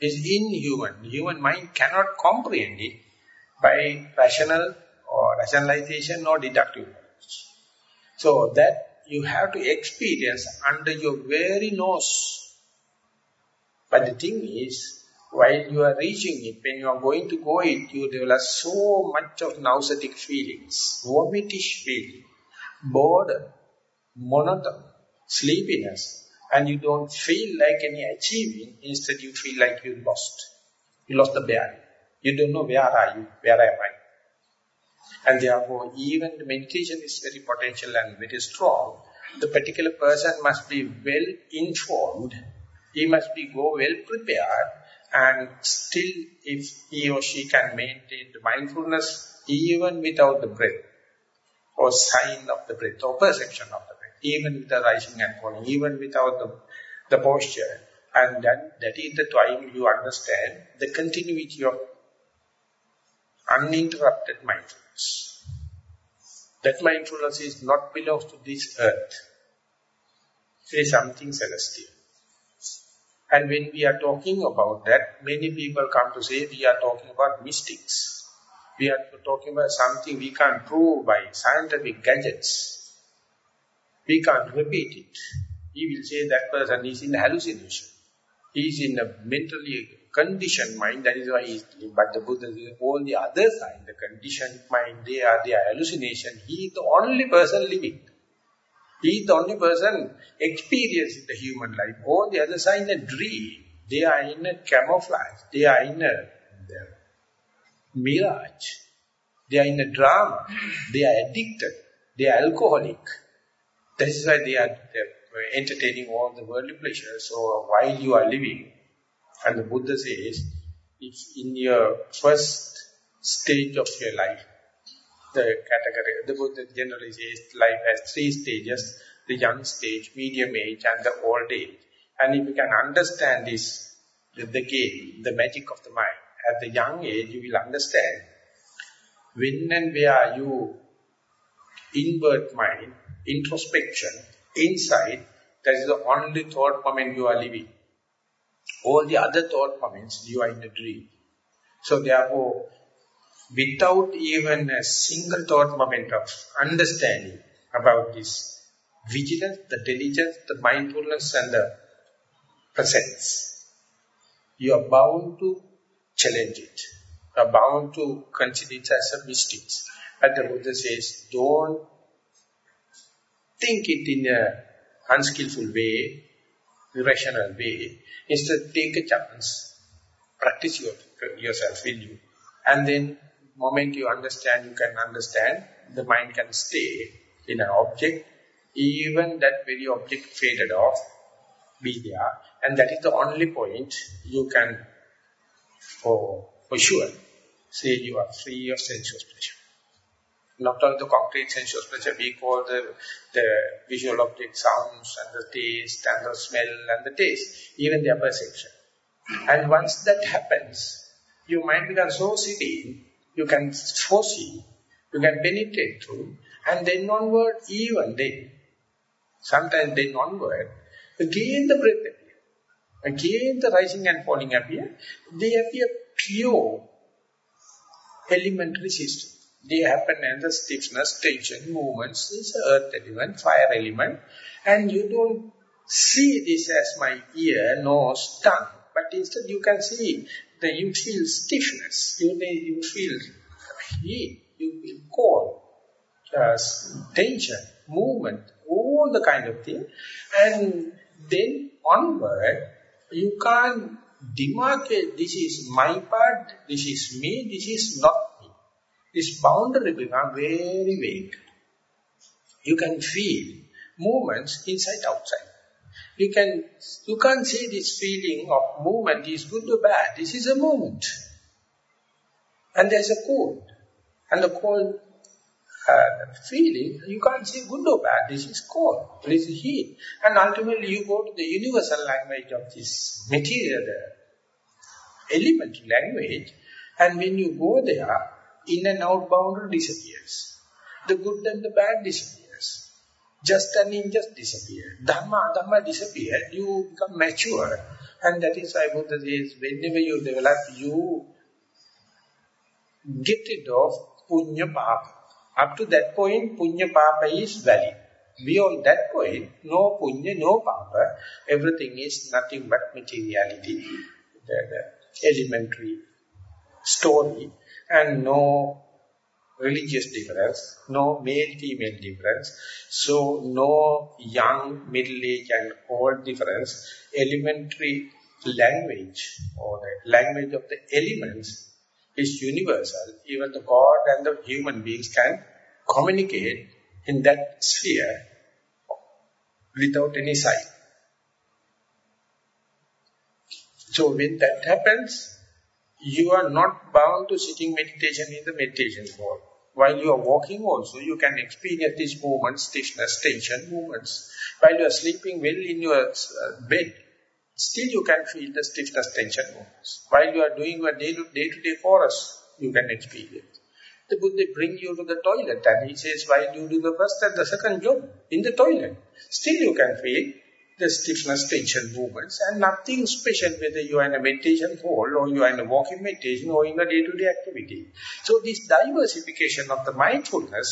[SPEAKER 1] is inhuman. Human mind cannot comprehend it by rational or rationalization or deductive knowledge. So that you have to experience under your very nose. But the thing is, while you are reaching it, when you are going to go it, you develop so much of nauseatic feelings, vomitish feeling, boredom, monotone, sleepiness, and you don't feel like any achieving, instead you feel like you lost. You lost the bearing. You don't know where are you, where am I. And therefore, even the meditation is very potential and very strong. The particular person must be well informed. He must be go well prepared. And still, if he or she can maintain the mindfulness, even without the breath, or sign of the breath, or perception of the breath, even with the rising and falling, even without the, the posture, and then that is the time you understand the continuity of uninterrupted mindfulness. That mindfulness is not belongs to this earth. It is something celestial. And when we are talking about that, many people come to say we are talking about mystics. We are talking about something we can't prove by scientific gadgets. We can't repeat it. He will say that person is in hallucination. He is in a mentally conditioned mind, that is why he is But the Buddha says, all the other side, the conditioned mind, they are their hallucination. He is the only person living. He is the only person experiencing the human life. All the others are in a dream. They are in a camouflage. They are in a mirage. They are in a drama. They are addicted. They are alcoholic. That is why they are uh, entertaining all the worldly pleasures. So uh, while you are living, and the Buddha says, if in your first stage of your life, the category, the Buddha generally says life has three stages, the young stage, medium age and the old age. And if you can understand this, the, the game, the magic of the mind, at the young age you will understand when and where you invert mind, introspection, insight, that is the only thought moment you are living. All the other thought moments, you are in a dream. So therefore, without even a single thought moment of understanding about this vigilance, the diligence, the mindfulness and the presence, you are bound to challenge it. You are bound to consider it as a mistake. But the Buddha says, don't think it in a unskillful way, irrational way. Instead, take a chance. Practice your, yourself in you. And then, moment you understand, you can understand, the mind can stay in an object, even that very object faded off, be there. And that is the only point you can, for, for sure, say you are free of sensuous pleasure not only the concrete sensuous pleasure, we call the, the visual object sounds and the taste and the smell and the taste, even their perception. And once that happens, your mind becomes so serene, you can foresee, you can penetrate through, and then onward, even then, sometimes then onward, again the breath appear, again the rising and falling appear, they appear pure, elementary system. They happen as the stiffness, tension, movements, is earth element, fire element, and you don't see this as my ear, nose, tongue, but instead you can see that you feel stiffness, you, you feel heat, you feel cold, uh, tension, movement, all the kind of thing, and then onward, you can't demarcate, this is my part, this is me, this is not This boundary becomes very vague. You can feel movements inside, outside. You can you can't say this feeling of movement is good or bad. This is a movement. And there's a cold. And the cold uh, feeling, you can't say good or bad. This is cold. This is heat. And ultimately you go to the universal language of this material, elementary language. And when you go there, in and out boundary disappears. The good and the bad disappears. Just and injust disappear. Dhamma, Dhamma disappear. You become mature. And that is why Buddha says, whenever you develop, you get rid of punya papa. Up to that point, punya papa is valid. Beyond that point, no punya, no papa. Everything is nothing but materiality. The, the elementary story. And no religious difference, no male-female difference, so no young, middle-age and old difference. Elementary language or the language of the elements is universal. Even the God and the human beings can communicate in that sphere without any sign. So when that happens, you are not bound to sitting meditation in the meditation hall. While you are walking also, you can experience these movements, stiffness, tension, movements. While you are sleeping well in your uh, bed, still you can feel the stiffness, tension movements. While you are doing your day-to-day -day chorus, you can experience. The Buddha bring you to the toilet and he says, while you do the first and the second job in the toilet, still you can feel the stiffness, tension movements and nothing special whether you are in a meditation hall or you are in a walking meditation or in a day-to-day -day activity. So this diversification of the mindfulness,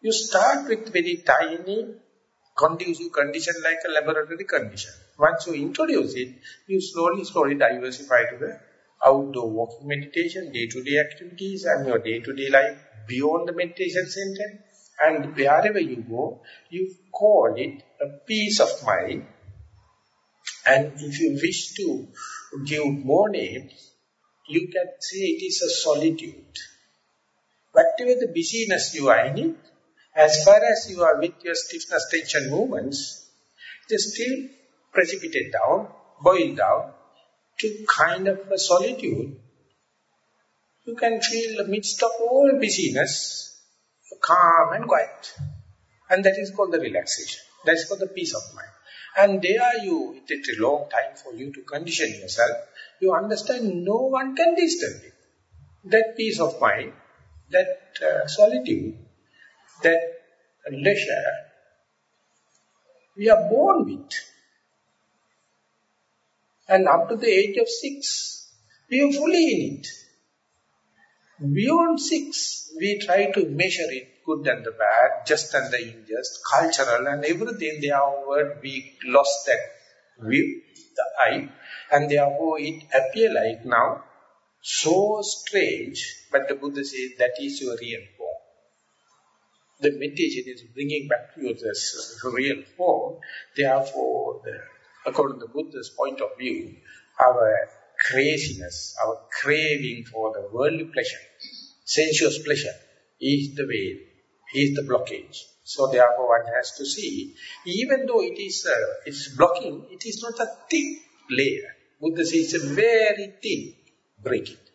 [SPEAKER 1] you start with very tiny conducive condition like a laboratory condition. Once you introduce it, you slowly, slowly diversify to the outdoor walking meditation, day-to-day -day activities and your day-to-day -day life beyond the meditation center. And wherever you go, you call it a peace of mind. And if you wish to give more names, you can say it is a solitude. Whatever the busyness you are in it, as far as you are with your stiffness, tension movements, they still precipitate down, boil down to kind of a solitude. You can feel the midst of all busyness, calm and quiet. And that is called the relaxation. That is called the peace of mind. And there you, it takes a long time for you to condition yourself. You understand no one can disturb you. That peace of mind, that uh, solitude, that leisure we are born with. And up to the age of six, we are fully in it. Beyond six, we try to measure it, good and the bad, just and the unjust, cultural and everything. Therefore, we lost that view, the eye, and therefore it appear like now so strange. But the Buddha says that is your real form. the meditation is bringing back to you this real form. Therefore, the, according to the Buddha's point of view, our craziness, our craving for the worldly pleasure, sensuous pleasure, is the way, is the blockage. So therefore one has to see, even though it is uh, it's blocking, it is not a thick layer. Buddha says it's a very thin, break it.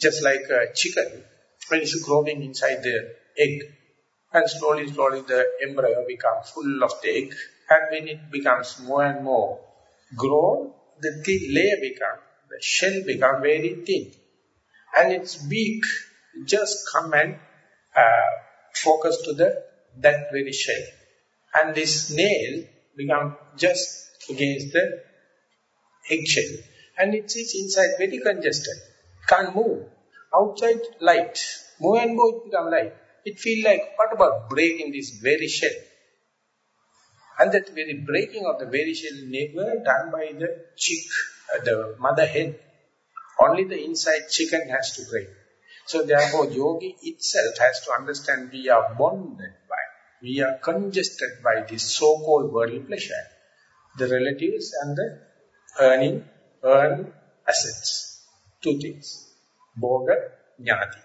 [SPEAKER 1] Just like a chicken, when it's growing inside the egg, and slowly, slowly the embryo becomes full of the egg. And when it becomes more and more grown, the thin layer become, the shell become very thin. And its beak just come and uh, focus to the that very shell. And this nail become just against the eggshell. And it is inside very congested, can't move. outside light, more and more it become light. It feel like, what about breaking this very shell? And that very breaking of the very shell never done by the chick, uh, the mother hen. Only the inside chicken has to break. So therefore, yogi itself has to understand we are bonded by, we are congested by this so-called worldly pleasure. The relatives and the earning, earn assets. Two things. Bhoga, jnati.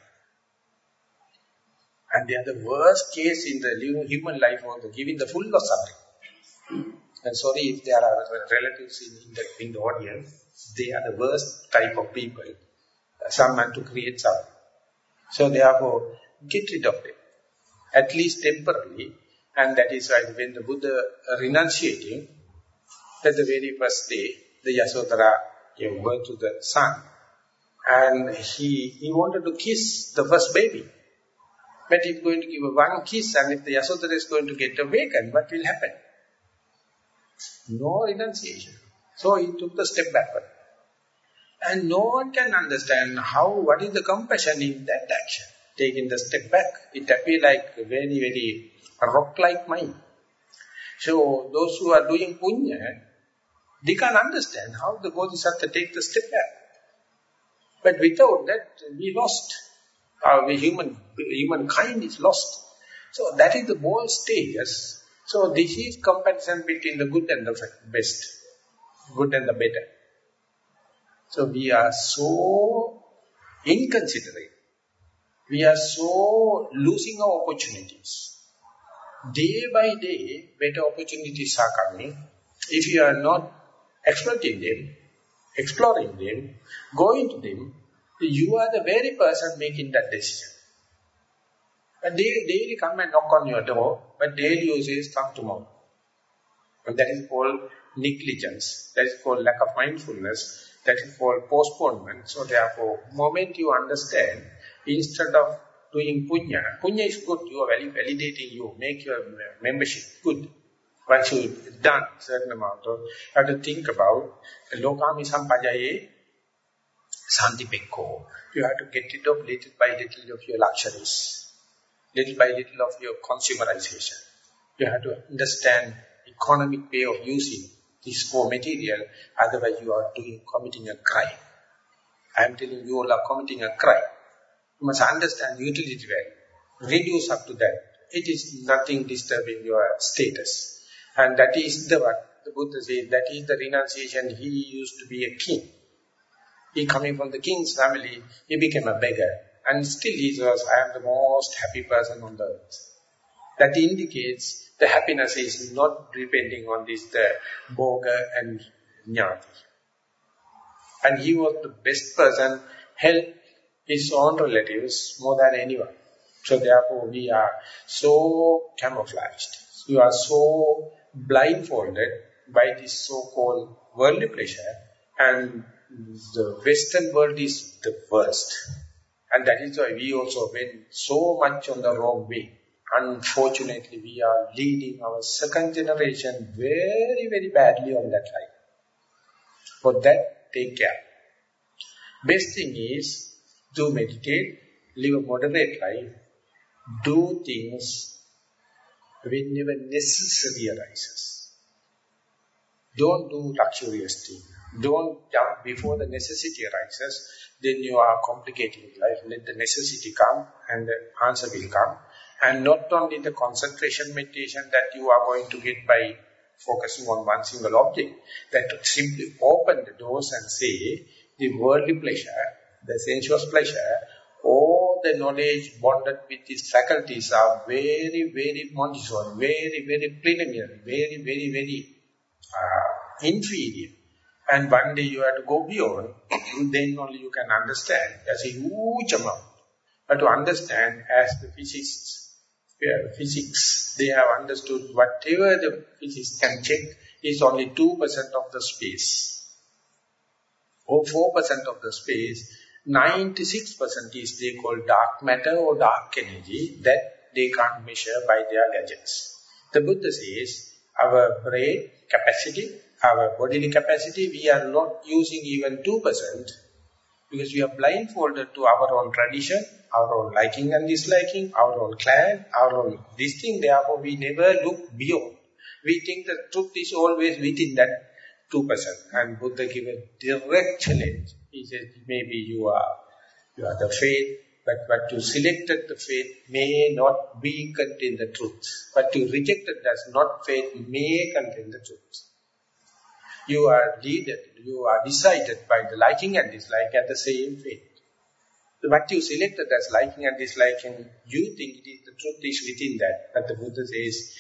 [SPEAKER 1] And they are the worst case in the human life also, giving the full of suffering. And sorry if there are relatives in, in, the, in the audience, they are the worst type of people. Uh, Some want to create suffering. So therefore, get rid of them, at least temporarily. And that is why when the Buddha renunciating, that the very first day, the Yasodhara gave birth to the son. And he, he wanted to kiss the first baby. But he's going to give one kiss and if the Yasodhara is going to get awakened, what will happen? No renunciation. So he took the step backward. And no one can understand how, what is the compassion in that action. Taking the step back, it appears like very, very rock-like mind. So those who are doing punya, they can't understand how the Bodhisattva take the step back. But without that, we lost. Our human, humankind is lost. So that is the bold stages. So this is comparison between the good and the best. Good and the better. So we are so inconsiderate. We are so losing our opportunities. Day by day, better opportunities are coming. If you are not exploiting them, exploring them, going to them, you are the very person making that decision. And they daily come and knock on your door, but daily you say, come tomorrow. And that is called negligence. That is called lack of mindfulness. That is called postponement. So therefore, moment you understand, instead of doing punya, punya is good, you are validating you, make your membership good. Once you've done certain amount of, you have to think about lokamisam pajahe santipekkho. You have to get rid of little by little of your luxuries, little by little of your consumerization. You have to understand economic way of using this for material, otherwise you are doing, committing a crime. I am telling you all are committing a crime. You must understand utility value. Reduce up to that. It is nothing disturbing your status. And that is the what the Buddha says, that is the renunciation. He used to be a king. He coming from the king's family, he became a beggar. And still he says, I am the most happy person on the earth. That indicates the happiness is not depending on this, the bhoga and jnati. And he was the best person, helped his own relatives more than anyone. So therefore we are so camouflaged. We are so blindfolded by this so-called worldly pleasure and the Western world is the worst. And that is why we also went so much on the wrong way. Unfortunately, we are leading our second generation very, very badly on that line. For that, take care. Best thing is, do meditate, live a moderate life, do things whenever necessary arises. Don't do luxurious things. Don't jump before the necessity arises. Then you are complicating life. Let the necessity come and the answer will come. And not only the concentration meditation that you are going to get by focusing on one single object, that simply open the doors and say, the worldly pleasure, the sensuous pleasure, all the knowledge bonded with these faculties are very, very Montessori, very, very preliminary, very, very, very uh, inferior. And one day you have to go beyond, then only you can understand. There's a huge amount. But to understand, as the physicists uh, physics, they have understood whatever the physicists can check is only 2% of the space. Or 4% of the space, 96% is they call dark matter or dark energy that they can't measure by their gadgets. The Buddha says, our brain capacity, our bodily capacity, we are not using even 2%. Because we are blindfolded to our own tradition, our own liking and disliking, our own clan, our own this thing. Therefore, we never look beyond. We think the truth is always within that 2%. And Buddha gave a direct challenge. He said, maybe you are, you are the faith, but what you selected the faith may not be contain the truth. What you rejected as not faith may contain the truth. You are leaded, you are decided by the liking and dislike at the same faith. What you selected as liking and disliking, you think it is the truth is within that. But the Buddha says,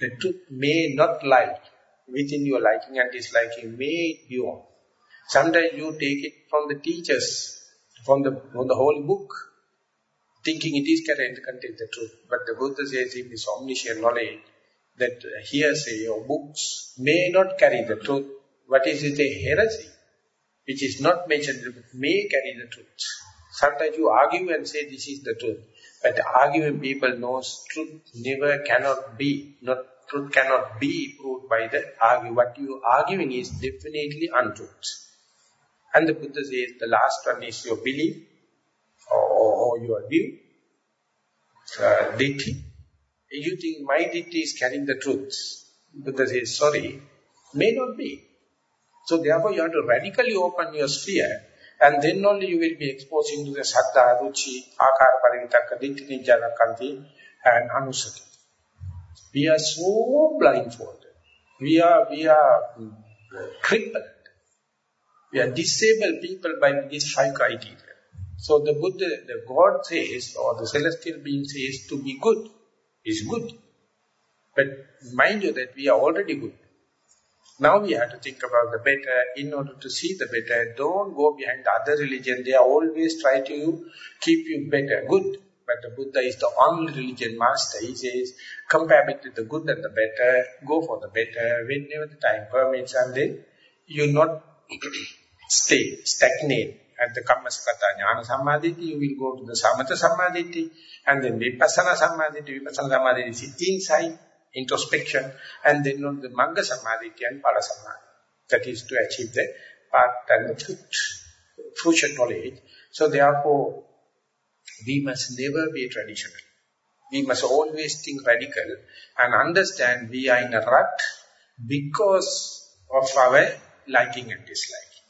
[SPEAKER 1] the truth may not lie within your liking and disliking, may be on. Sometimes you take it from the teachers, from the, from the whole book, thinking it is contained, contains the truth. But the Buddha says in his omniscient knowledge that hearsay or books may not carry the truth. What is it a heresy? Which is not mentioned, may carry the truth. Sometimes you argue and say this is the truth. But arguing people knows truth never cannot be, not truth cannot be proved by the argue. What you arguing is definitely untruth. And the Buddha says the last one is your belief or, your view, uh. You think my ditthi is carrying the truth. Buddha says, sorry, may not be. So therefore you have to radically open your sphere and then only you will be exposing to the saddha, ruchi, akara, parivitakka, ditthi, nijjhana, kanti and anusati. We are so blindfolded. We are, we are hmm, crippled. We are disabled people by these five criteria. So the Buddha, the God says, or the celestial being says, to be good is good. But mind you that we are already good. Now we have to think about the better. In order to see the better, don't go behind the other religion. They always try to keep you better, good. But the Buddha is the only religion master. He says, compare between the good and the better, go for the better whenever the time permits, and then you not stay, stagnate at the Kammasakata Jnana Samadhiti, you will go to the Samatha Samadhiti, and then Vipassana Samadhiti, Vipassana Samadhiti is insight, introspection, and then on the Magga and Phala Samadhi. That is to achieve the path and fruit, knowledge. So therefore, we must never be traditional. We must always think radical and understand we are in a rut because of our liking and disliking,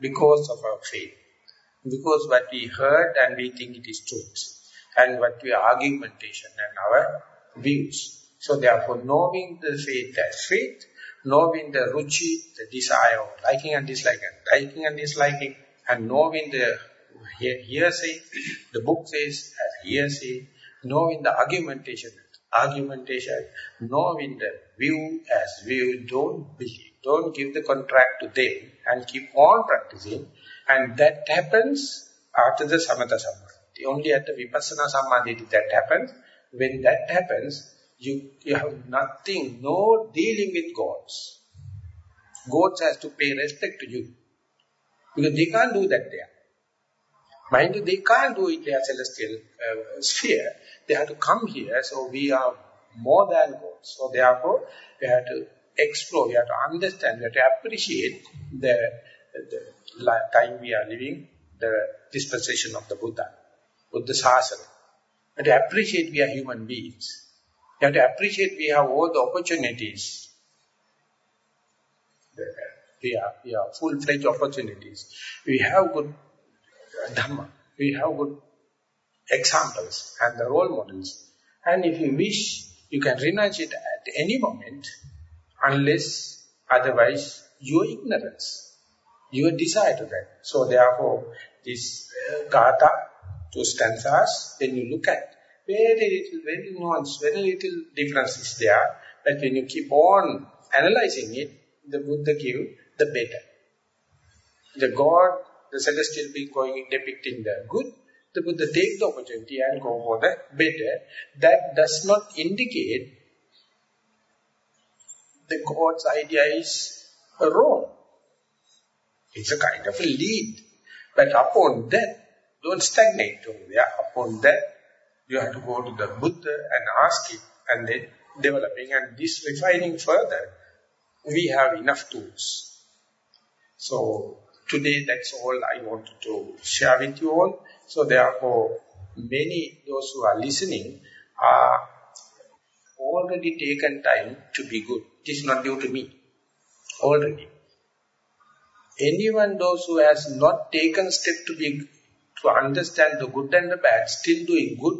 [SPEAKER 1] because of our faith, because what we heard and we think it is truth, and what we are argumentation and our views. So therefore, knowing the faith as faith, knowing the ruchi, the desire, liking and disliking, liking and disliking, and knowing the hearsay, the book says as hearsay, knowing the argumentation, argumentation, knowing the view as view, don't believe, don't give the contract to them and keep on practicing. And that happens after the samatha samadhi. Only at the vipassana samadhi that happens. When that happens, you, you have nothing, no dealing with gods. Gods has to pay respect to you. Because they can't do that there. Mind you, they can't do it their celestial uh, sphere. They have to come here, so we are more than gods. So therefore, we have to explore, we have to understand, we have to appreciate the, the time we are living, the dispensation of the Buddha, Buddha Sasana. And to appreciate we are human beings. We have to appreciate we have all the opportunities. We are, we are full-fledged opportunities. We have good Dhamma. We have good examples and the role models. And if you wish, you can renounce it at any moment, unless otherwise your ignorance, your desire to that. So therefore, this Gatha, two stanzas, when you look at, very little, very nuance, very little difference is there. But when you keep on analyzing it, the Buddha give the better. The God the celestial being going depicting the good, the Buddha take the opportunity and go for the better. That does not indicate the God's idea is wrong. It's a kind of a lead. But upon that, don't stagnate over there. Upon that, you have to go to the Buddha and ask it, and then developing and this refining further. We have enough tools. So, today that's all I wanted to share with you all. So therefore, many, those who are listening, are already taken time to be good. It is not due to me. Already. Anyone those who has not taken step to be to understand the good and the bad, still doing good,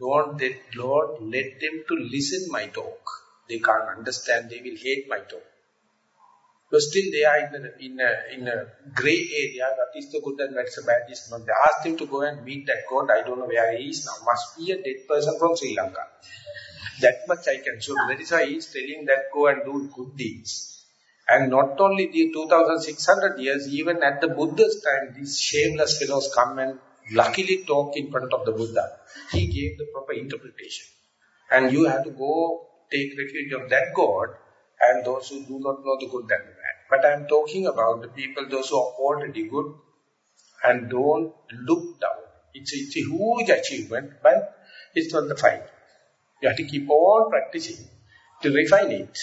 [SPEAKER 1] don't let Lord let them to listen my talk. They can't understand, they will hate my talk. But still they are in a, in a, in a grey area, what is the good and what is the bad is not. They asked him to go and meet that God, I don't know where he is now. Must be a dead person from Sri Lanka. That much I can show. That is why he is telling that go and do good deeds. And not only the 2600 years, even at the Buddha's time, these shameless fellows come and luckily talk in front of the Buddha. He gave the proper interpretation. And you have to go take refuge of that God and those who do not know the good and the bad. But I am talking about the people, those who are already good and don't look down. It's a, it's a huge achievement, but it's not the fight. You have to keep on practicing to refine it.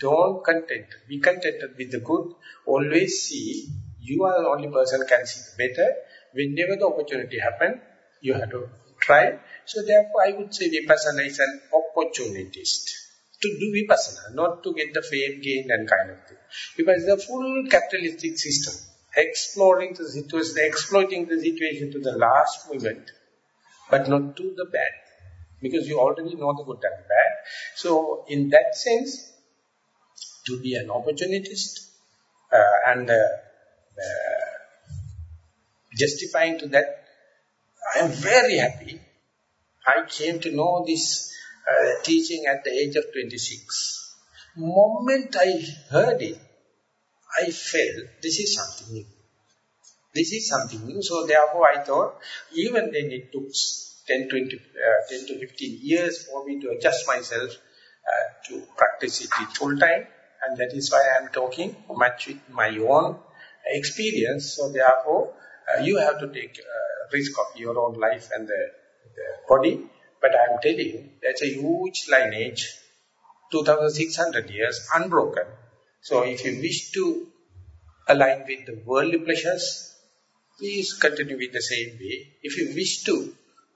[SPEAKER 1] Don't content. Be contented with the good. Always see you are the only person can see the better. Whenever the opportunity happen, you have to try. So therefore, I would say Vipassana is an opportunist to do Vipassana, not to get the fame gain and kind of thing. Because the full capitalistic system, exploring the situation, exploiting the situation to the last moment, but not to the bad because you already know the good and the bad. So in that sense, to be an opportunist uh, and uh, uh, justifying to that, I am very happy. I came to know this uh, teaching at the age of 26. Moment I heard it, I felt this is something new. This is something new. So therefore I thought, even then it took 10, 20, uh, 10 to 15 years for me to adjust myself uh, to practice it full time. And that is why I am talking much with my own experience. So therefore, you have to take uh, risk of your own life and the, the body. But I am telling you, that's a huge lineage, 2600 years, unbroken. So if you wish to align with the worldly pleasures, please continue with the same way. If you wish to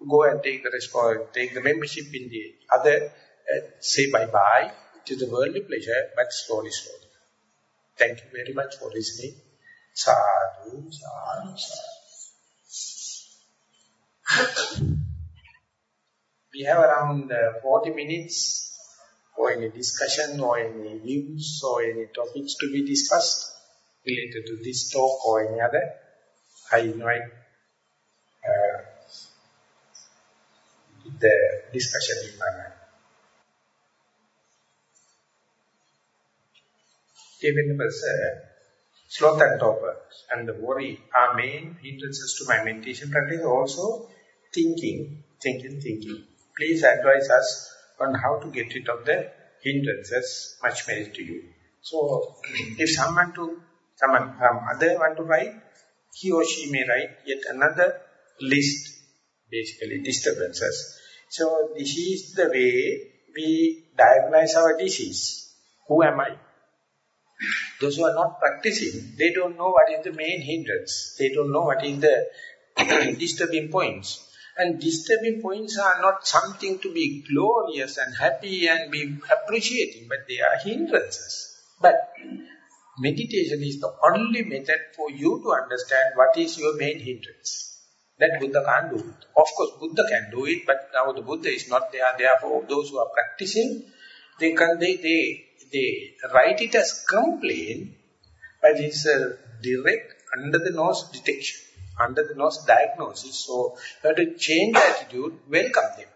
[SPEAKER 1] go and take the response, take the membership in the other, uh, say bye-bye to the worldly pleasure, but slowly, slowly. Thank you very much for listening. Sadhu, sadhu. we have around uh, 40 minutes for any discussion or any views or any topics to be discussed related to this talk or any other. I invite uh, the discussion in my mind. Given the uh, sloth and torpor and the worry are main hindrances to my meditation practice, also thinking, thinking, thinking. Please advise us on how to get rid of the hindrances, much merit to you. So, if someone to, someone, some other want to write, he or she may write yet another list basically disturbances. So this is the way we diagnose our disease. Who am I? Those who are not practicing, they don't know what is the main hindrance. They don't know what is the disturbing points. And disturbing points are not something to be glorious and happy and be appreciating, but they are hindrances. But meditation is the only method for you to understand what is your main hindrance. That Buddha can't do it. Of course, Buddha can do it, but now the Buddha is not there. Therefore, those who are practicing, they can they they they write it as complaint, but it's a direct under the nose detection, under the nose diagnosis. So you have to change attitude, welcome them.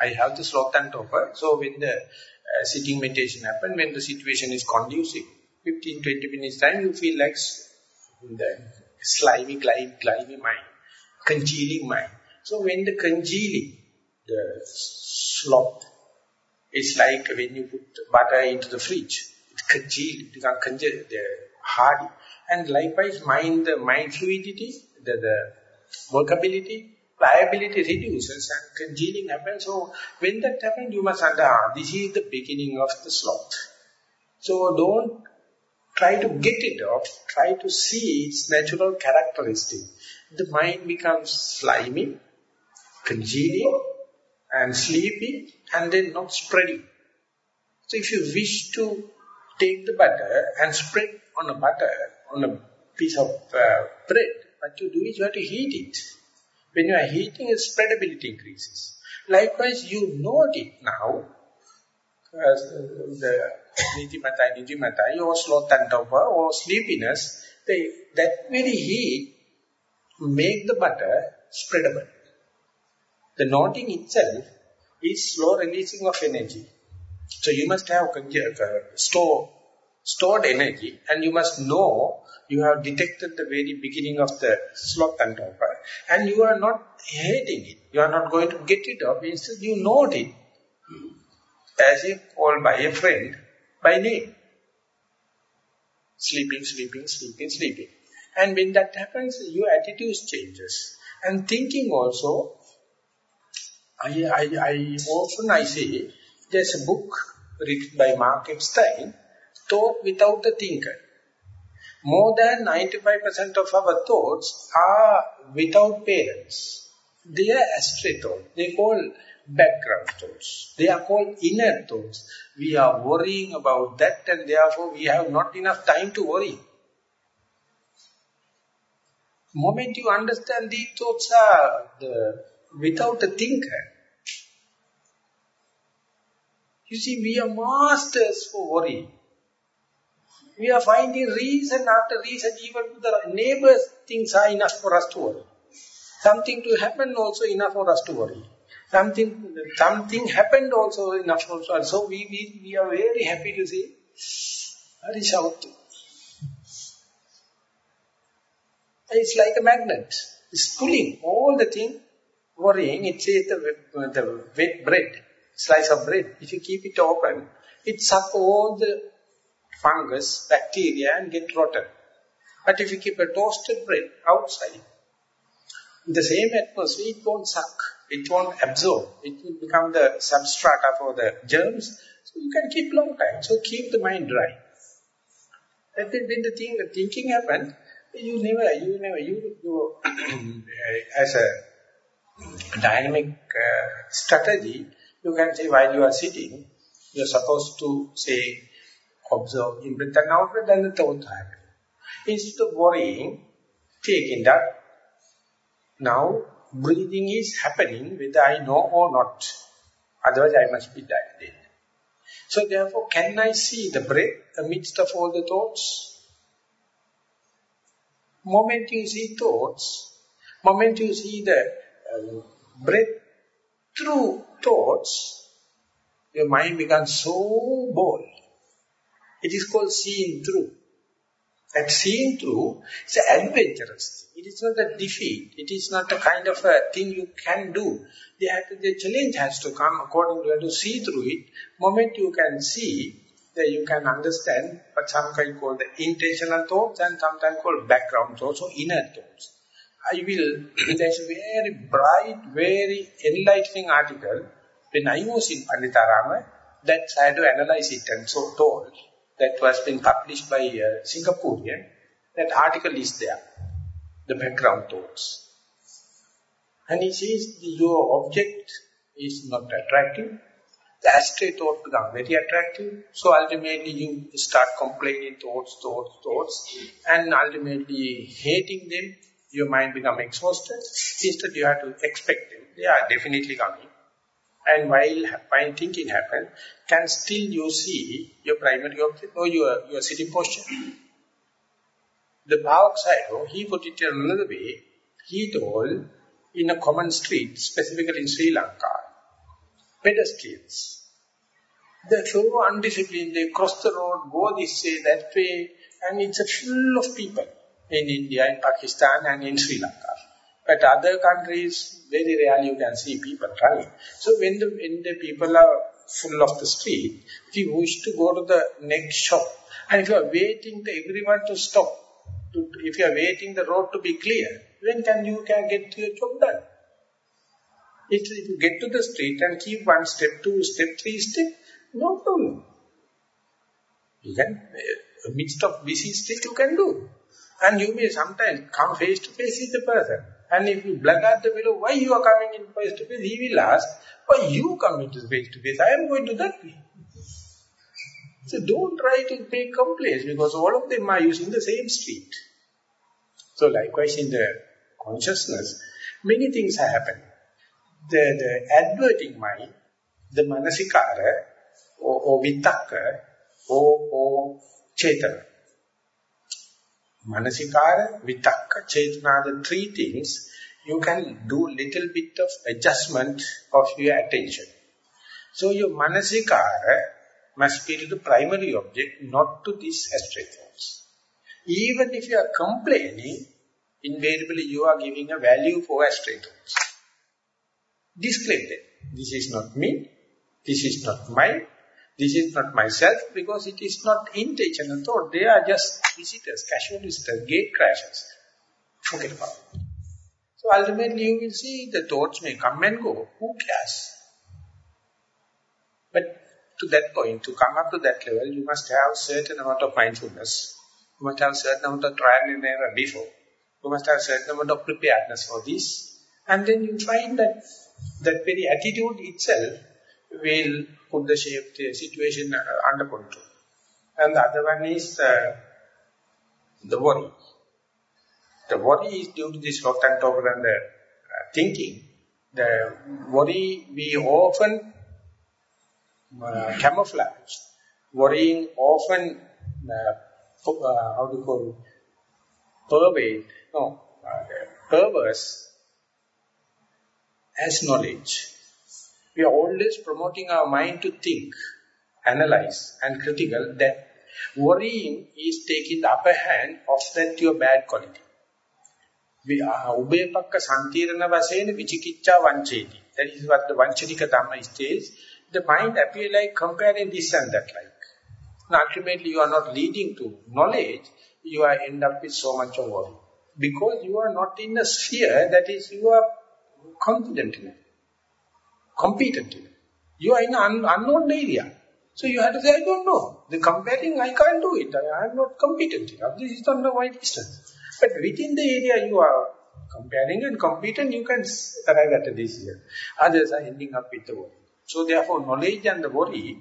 [SPEAKER 1] I have the sloth and torpor. So when the uh, sitting meditation happen, when the situation is conducive, 15, 20 minutes time, you feel like the slimy, slimy, slimy mind congealing mind. So when the congealing, the sloth, it's like when you put butter into the fridge, it congeals, it becomes hardy. And likewise, mind, the mind fluidity, the, the workability, pliability reduces and congealing happens. So when that happens, you must understand, ah, this is the beginning of the sloth. So don't try to get it off, try to see its natural characteristic. The mind becomes slimy, congealing, and sleepy, and then not spreading. So if you wish to take the butter and spread on a butter, on a piece of uh, bread, what you do is you have to heat it. When you are heating, its spreadability increases. Likewise, you note it now, as the nidimata, nidimata, or sloth and torpor, or sleepiness, they, that very heat make the butter spreadable. The noting itself is slow releasing of energy. So you must have uh, store, stored energy and you must know you have detected the very beginning of the sloth and torpor and you are not hating it. You are not going to get it off. Instead you know it as if called by a friend by name. Sleeping, sleeping, sleeping, sleeping. And when that happens, your attitude changes. And thinking also, I, I, I often I say, there's a book written by Mark Epstein, Thought Without a Thinker. More than 95% of our thoughts are without parents. They are astray thoughts. They call background thoughts. They are called inner thoughts. We are worrying about that and therefore we have not enough time to worry. moment you understand these thoughts are the, without a thinker, you see, we are masters for worry. We are finding reason after reason, even the neighbors, things are enough for us to worry. Something to happen also enough for us to worry. Something something happened also enough for us. So we, we, we are very happy to see Harishavati. It's like a magnet. It's pulling all the thing, worrying. It says the, the wet bread slice of bread, if you keep it open, it sucks all the fungus, bacteria and get rotten. But if you keep a toasted bread outside, in the same atmosphere, it won't suck. It won't absorb. It will become the substrata for the germs. So you can keep long time. So keep the mind dry. And then when the, thing, the thinking happens, you never, you never, you, you as a dynamic uh, strategy, you can say while you are sitting, you are supposed to say, observe in breath and out breath, then the thought happen. Instead of worrying, taking that, now breathing is happening whether I know or not. Otherwise I must be dead. So therefore, can I see the breath amidst of all the thoughts? Moment you see thoughts, moment you see the um, breath through thoughts, your mind becomes so bold. It is called seeing through. That seeing through is an adventurous. It is not a defeat. It is not a kind of a thing you can do. The, challenge has to come according to you to see through it. moment you can see, that you can understand what some kind call the intentional thoughts and sometimes called background thoughts or inner thoughts. I will, there's a very bright, very enlightening article when I was in Panditarama, that I had to analyze it and so told, that was been published by a Singaporean, that article is there, the background thoughts. And he says, your object is not attractive, the astray thought become very attractive, so ultimately you start complaining thoughts, thoughts, thoughts, and ultimately hating them, your mind become exhausted. Instead you have to expect them. They are definitely coming. And while, while thinking happens, can still you see your primary object or your, your sitting posture. The Bhavak Sayadaw, he put it in another way. He told, in a common street, specifically in Sri Lanka, pedestrians, they're so undisciplined, they cross the road, go this way, that way, and it's a full of people in India, in Pakistan, and in Sri Lanka. But other countries, very rarely you can see people running. So when the, when the people are full of the street, if you wish to go to the next shop, and if you are waiting the everyone to stop, to, if you are waiting the road to be clear, when can you can get your job done? If, you get to the street and keep one step, two step, three step, no problem. You can, eh, midst of busy street, you can do. And you may sometimes come face to face with the person. And if you blackguard the fellow, why you are coming in face to face, he will ask, why you come into face to face, I am going to that way. So don't try to make complaints because all of them are using the same street. So likewise in the consciousness, many things are happened. The, the adverting mind, the manasikara, or, or vitakka, or, or chetana. Manasikara, vitakka, chetana, the three things, you can do little bit of adjustment of your attention. So your manasikara must be to the primary object, not to these astray thoughts. Even if you are complaining, invariably you are giving a value for astray thoughts. Disclaim them. This is not me, this is not mine, this is not myself, because it is not intentional thought. They are just visitors, casual visitors, gate crashers. Forget about it. So ultimately you will see the thoughts may come and go. Who cares? But to that point, to come up to that level, you must have certain amount of mindfulness. You must have certain amount of trial and error before. You must have certain amount of preparedness for this. And then you find that that very attitude itself will put the shape, the situation uh, under control. And the other one is uh, the worry. The worry is due to this thought and the uh, thinking. The worry we often uh, camouflage. Worrying often, uh, uh, how do you call it, pervade, no, uh, perverse as knowledge. We are always promoting our mind to think, analyze and critical that worrying is taking the upper hand of that your bad quality. We are ubepakka santirana vasena vichikicca vancheti. That is what the vanchanika dhamma says the mind appear like comparing this and that like. Ultimately you are not leading to knowledge, you are end up with so much of worry. Because you are not in a sphere that is you are confident in it, competent in. You are in an un unknown area. So you have to say, I don't know. The comparing, I can't do it. I am not competent enough. This is not my distance. But within the area you are comparing and competent, you can arrive at a decision. Others are ending up with the worry. So therefore, knowledge and the worry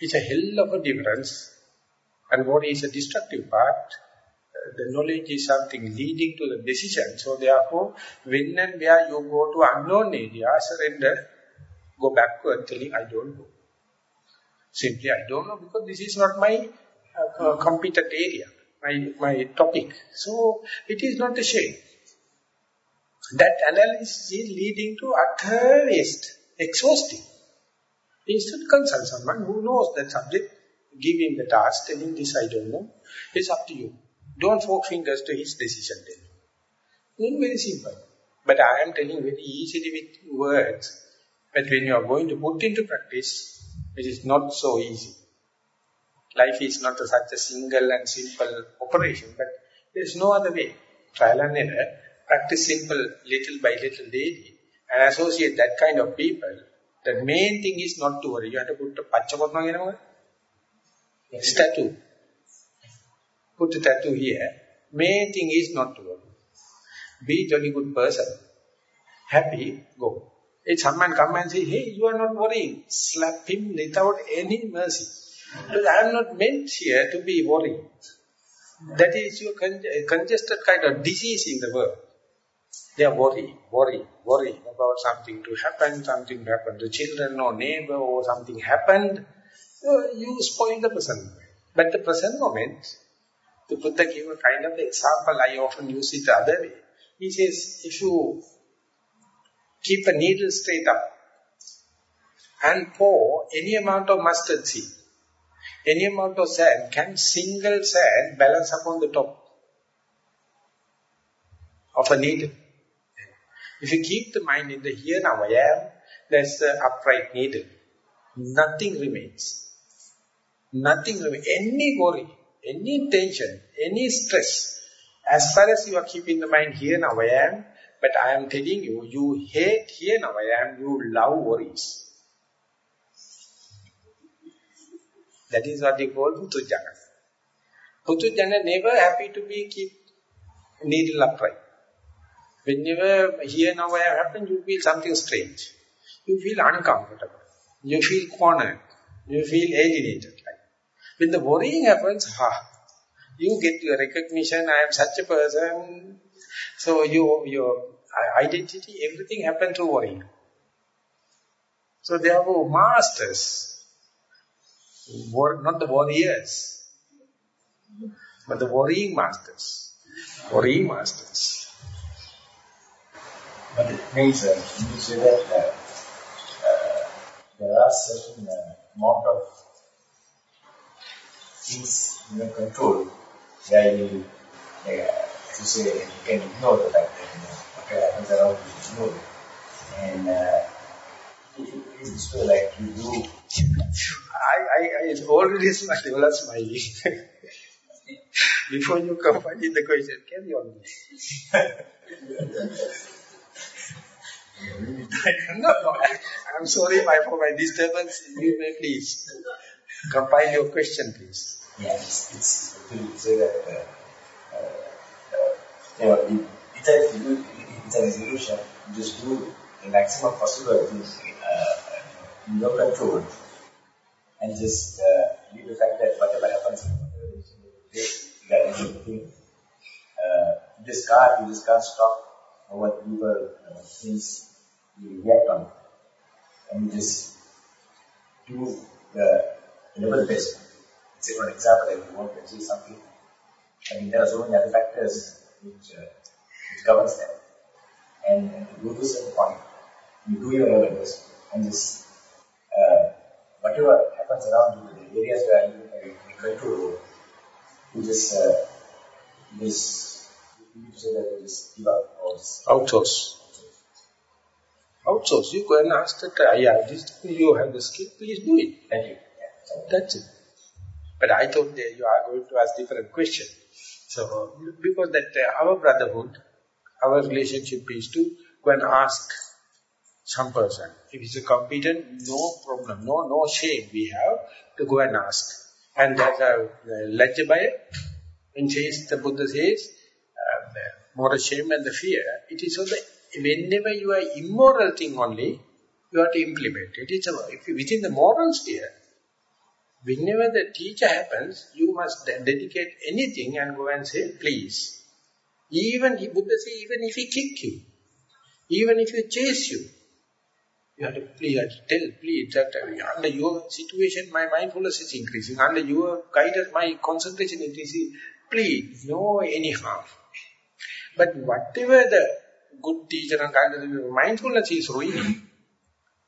[SPEAKER 1] is a hell of a difference. And worry is a destructive part. The knowledge is something leading to the decision. So therefore, when and where you go to unknown area, surrender, go backward telling, I don't know. Simply, I don't know because this is not my uh, competent area, my, my topic. So, it is not a shame. That analysis is leading to utter waste exhausting. Instead, consult someone who knows that subject, give him the task, tell him this I don't know. It's up to you. Don't fork fingers to his decision then. Then very simple. But I am telling very easily with words. But when you are going to put into practice, it is not so easy. Life is not a, such a single and simple operation, but there is no other way. Trial and error, practice simple little by little daily and associate that kind of people, the main thing is not to worry. You have to put a pachapatma again. Statue. Put a tattoo here. Main thing is not to worry. Be jolly good person. Happy, go. If someone come and say, hey, you are not worrying, slap him without any mercy. Because I am not meant here to be worried. That is your con congested kind of disease in the world. They are worried, worried, worried about something to happen, something to happen to children or neighbor or something happened. So you spoil the present. But the present moment, the give a kind of example, I often use it the other way. He says, if you keep a needle straight up and pour any amount of mustard seed, any amount of sand, can single sand balance upon the top of a needle? If you keep the mind in the here now I am, there's the upright needle. Nothing remains. Nothing remains. Any worry, any tension, any stress, as far as you are keeping the mind here now I am, but I am telling you, you hate here now I am, you love worries. That is what they call Putujana. Puthujjana never happy to be keep needle upright. Whenever here now what happened, you feel something strange. You feel uncomfortable. You feel cornered. You feel alienated. When the worrying happens, ha, you get your recognition, I am such a person. So you, your identity, everything happens through worrying. So they are masters, not the warriors, but the worrying masters, worrying masters.
[SPEAKER 2] But it means you say that uh, uh, there are certain uh, amount of things in your control where you, uh, you say, you can ignore the fact that you know, whatever happens around you, ignore it. And uh, if you feel like you do.
[SPEAKER 1] I, I, I already smiled, smiling. Before you come in the question, carry on. no, no, I, am sorry my, for my disturbance. You may please compile your question, please.
[SPEAKER 2] Yes, it's, to say that uh, uh, you know, it, it's, a, it's an resolution. Just do the maximum possible things uh, in your control and just uh, leave the fact that whatever happens, that is the thing. Uh, this card, you just can't stop whatever uh, things you react on. And you just do the level best. Say for example, if you want to achieve something, I mean there are so many other factors which, uh, which governs that. And, to go to a certain point, you do your level best and just uh, whatever happens around you, the areas where you have control you just, uh, just, you say that you just give up or just
[SPEAKER 1] outsource. Outsource. You go and ask the guy, yeah, this, you have the skill, please do it.
[SPEAKER 2] Thank you.
[SPEAKER 1] That's it. But I thought that you are going to ask different question. So, because that uh, our brotherhood, our relationship is to go and ask some person. If he's a competent, no problem, no no shame we have to go and ask. And there's a Lajjabaya, when says, the Buddha says, uh, more shame and the fear, it is so that whenever you are immoral thing only, you have to implement it. It's a, if within the moral sphere, whenever the teacher happens, you must dedicate anything and go and say, please. Even, he, Buddha says, even if he kick you, even if he chase you, you have to please, have to tell, please, that uh, under your situation, my mindfulness is increasing. Under your guidance, my concentration is increasing. Please, no any harm. But whatever the good teacher and guidance, mindfulness is ruining.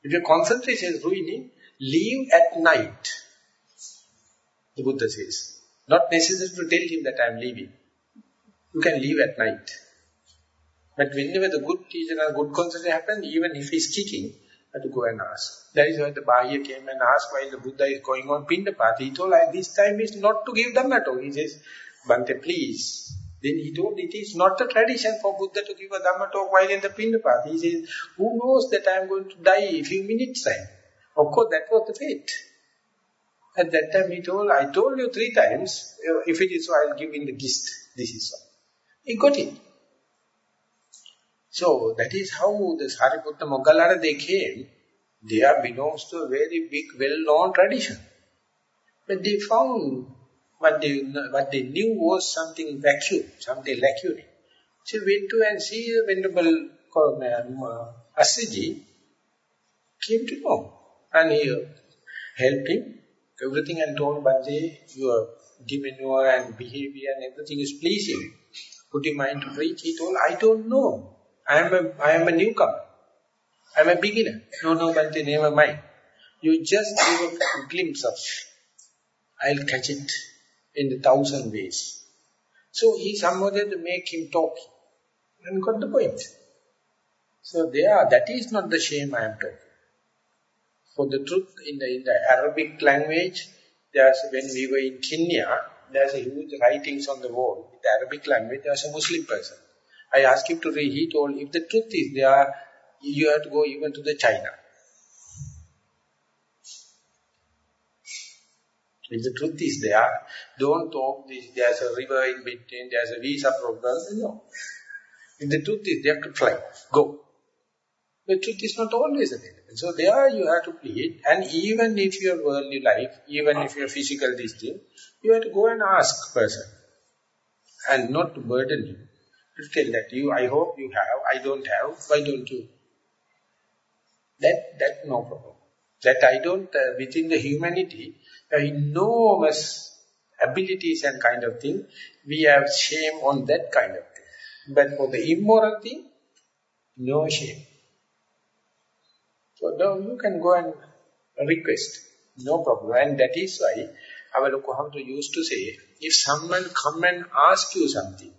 [SPEAKER 1] If your concentration is ruining, leave at night. The Buddha says. Not necessary to tell him that I am leaving. You can leave at night. But whenever the good teacher and good concentration happen, even if he is kicking, I have to go and ask. That is why the Bahiya came and asked while the Buddha is going on Pindapata. He told, this time is not to give Dhamma talk. He says, Bhante, please. Then he told, it is not a tradition for Buddha to give a Dhamma talk while in the Pindapata. He says, who knows that I am going to die in a few minutes time. Of course, that was the fate. At that time he told, I told you three times, uh, if it is so, I will give in the gist. This is so. He got it. So that is how the Sariputta Moggallana they came. They are belongs to a very big, well-known tradition. But they found what they, what they knew was something vacuum, something lacuna. So went to and see the Venerable um, uh, Assaji, came to know. And he uh, helped him, everything and told Banje, your demeanor and behavior and everything is pleasing. Put your mind to preach. He told, I don't know. I am a, I am a newcomer. I am a beginner. No, no, Bhante, never mind. You just give a glimpse of, I'll catch it in a thousand ways. So he somehow had to make him talk and got the point. So there, that is not the shame I am talking. For the truth, in the, in the Arabic language, there's when we were in Kenya, there's a huge writings on the wall. In the Arabic language, there's a Muslim person. I asked him to read, he told, if the truth is there, you have to go even to the China. If the truth is there, don't talk there's a river in between, there's a visa problem, no. If the truth is there, to fly, go. The truth is not always available. So there you have to plead, and even if your worldly life, even if your physical distance, you have to go and ask person. And not to burden you. To tell that you, I hope you have, I don't have, why don't you? That, that no problem. That I don't, uh, within the humanity, enormous abilities and kind of thing, we have shame on that kind of thing. But for the immoral thing, no shame. So you can go and request, no problem. And that is why our Lokohamto used to say, if someone come and ask you something,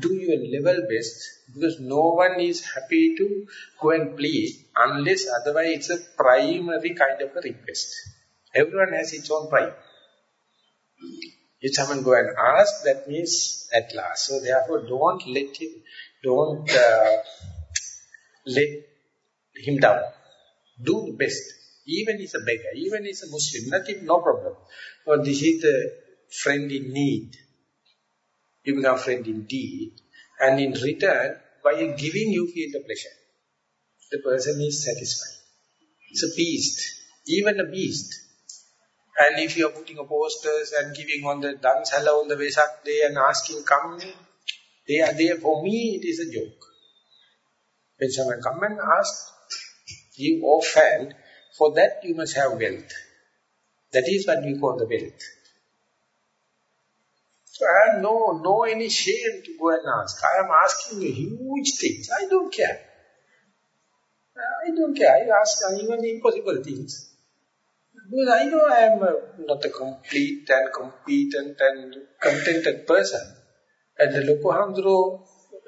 [SPEAKER 1] do your level best because no one is happy to go and plead unless otherwise it's a primary kind of a request. Everyone has its own pride. If someone go and ask, that means at last. So therefore, don't let him, don't uh, let him down. Do the best. Even he's a beggar, even he's a Muslim, nothing, no problem. But this is the friend in need. You become friend indeed. And in return, by giving, you feel the pleasure. The person is satisfied. It's a beast. Even a beast and if you are putting a posters and giving on the dansala on the Vesak day and asking, come, they are there for me, it is a joke. When someone come and ask, give offhand, for that you must have wealth. That is what we call the wealth. So I have no, no any shame to go and ask. I am asking you huge things. I don't care. I don't care. I ask even impossible things. Because I know I am not a complete and competent and contented person. And the Lokohandro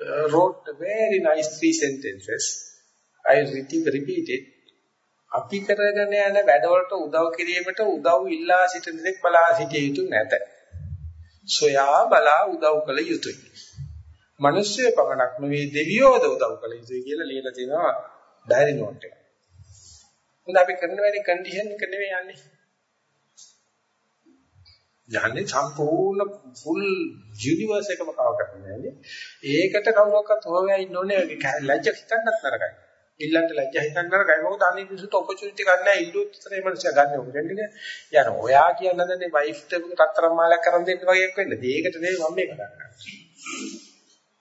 [SPEAKER 1] uh, wrote very nice three sentences. I repeat it. අපි කරගෙන යන වැඩවලට උදව් කිරීමට උදව් ඉල්ලා සිටින දෙයක් බලා සිටිය යුතු නැත. සොයා බලා උදව් කළ යුතුයි. මිනිස්සු පමණක් නෙවෙයි දෙවියෝද උදව් කළ යුතුයි කියලා ලියලා තිනවා ඩයරි නෝට් එක. මොකද අපි කරන වැඩේ කන්ඩිෂන් එක නෙවෙයි යන්නේ. යන්නේ සම්පූර්ණ ෆුල් යුනිවර්ස් එකම කව කරන්නේ නෑනේ. ඒකට කවුරක්වත් හොයලා ඉන්න ඕනේ ලැජ්ජ හිතන්නත් නරකයි. ඉල්ලන්ට ලැජ්ජ හිතන්න නරකයි. මොකද අනිත් මිනිස්සුත් ඔපචුනිටි ගන්න නැහැ ඉල්ලුවොත් ඉතරේ මනුස්සයා ගන්න ඕක. දෙන්නේ යන ඔයා කියන දන්නේ වයිෆ්ට රත්තරන් මාලයක් කරන් දෙන්න වගේ එකක් වෙන්න. ඒකට නෙවෙයි මම මේ කතා කරන්නේ.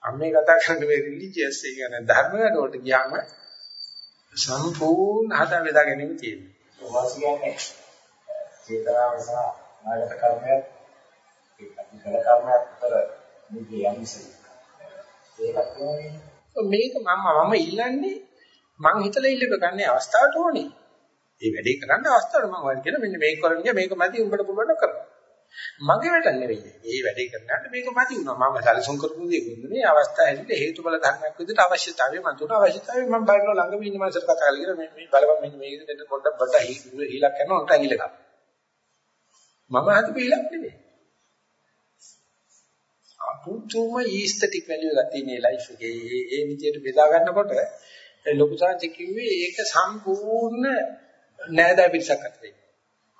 [SPEAKER 1] මම මේ කතා කරන්නේ මේ රිලිජියස් එක ගැන ධර්ම වලට ගියාම සම්පූර්ණ හදා බෙදා ගැනීම තියෙනවා.
[SPEAKER 2] ඔවාස් කියන්නේ චේතනාව සහ නාගත කර්මයක් අපි කළ කර්මයක් අතර මේකේ යම්සි. ඒකත්
[SPEAKER 1] මේක මම මම ඉල්ලන්නේ මං හිතලා ඉල්ලක ගන්න අවස්ථාවට ඕනේ. මේ වැඩේ කරන්න අවස්ථාවට මං වල් කියන මෙන්න මේක කරන්නේ මේක මැදි උඹට පුළුවන් කරන්න. මගේ වැඩ නෙවෙයි. මේ වැඩේ කරන්නත් මේක මැදි වුණා. මම සැලසුම් කරපු දේ වුණේ අවස්ථාවේදී හේතු බල ධර්මයක් විදිහට අවශ්‍යතාවය මන් තුන අවශ්‍යතාවය මම බලන ළඟම ඉන්න මාසට කතා කරලා කියන මේ මේ බලපන් මෙන්න මේක දෙන්න පොඩ්ඩක් බඩ හීලක් කරනවා උන්ට ඇඟිල්ල ගන්න. මම හදපු හීලක් නෙවෙයි. අපුතුම ඊස්තටික් වැලියු එකක් තියෙන මේ ලයිෆ් එකේ. ඒ විදිහට බෙදා ගන්නකොට ලොකු සාංශ කිව්වේ ඒක සම්පූර්ණ නෑදෑ පිටසක් අතරේ.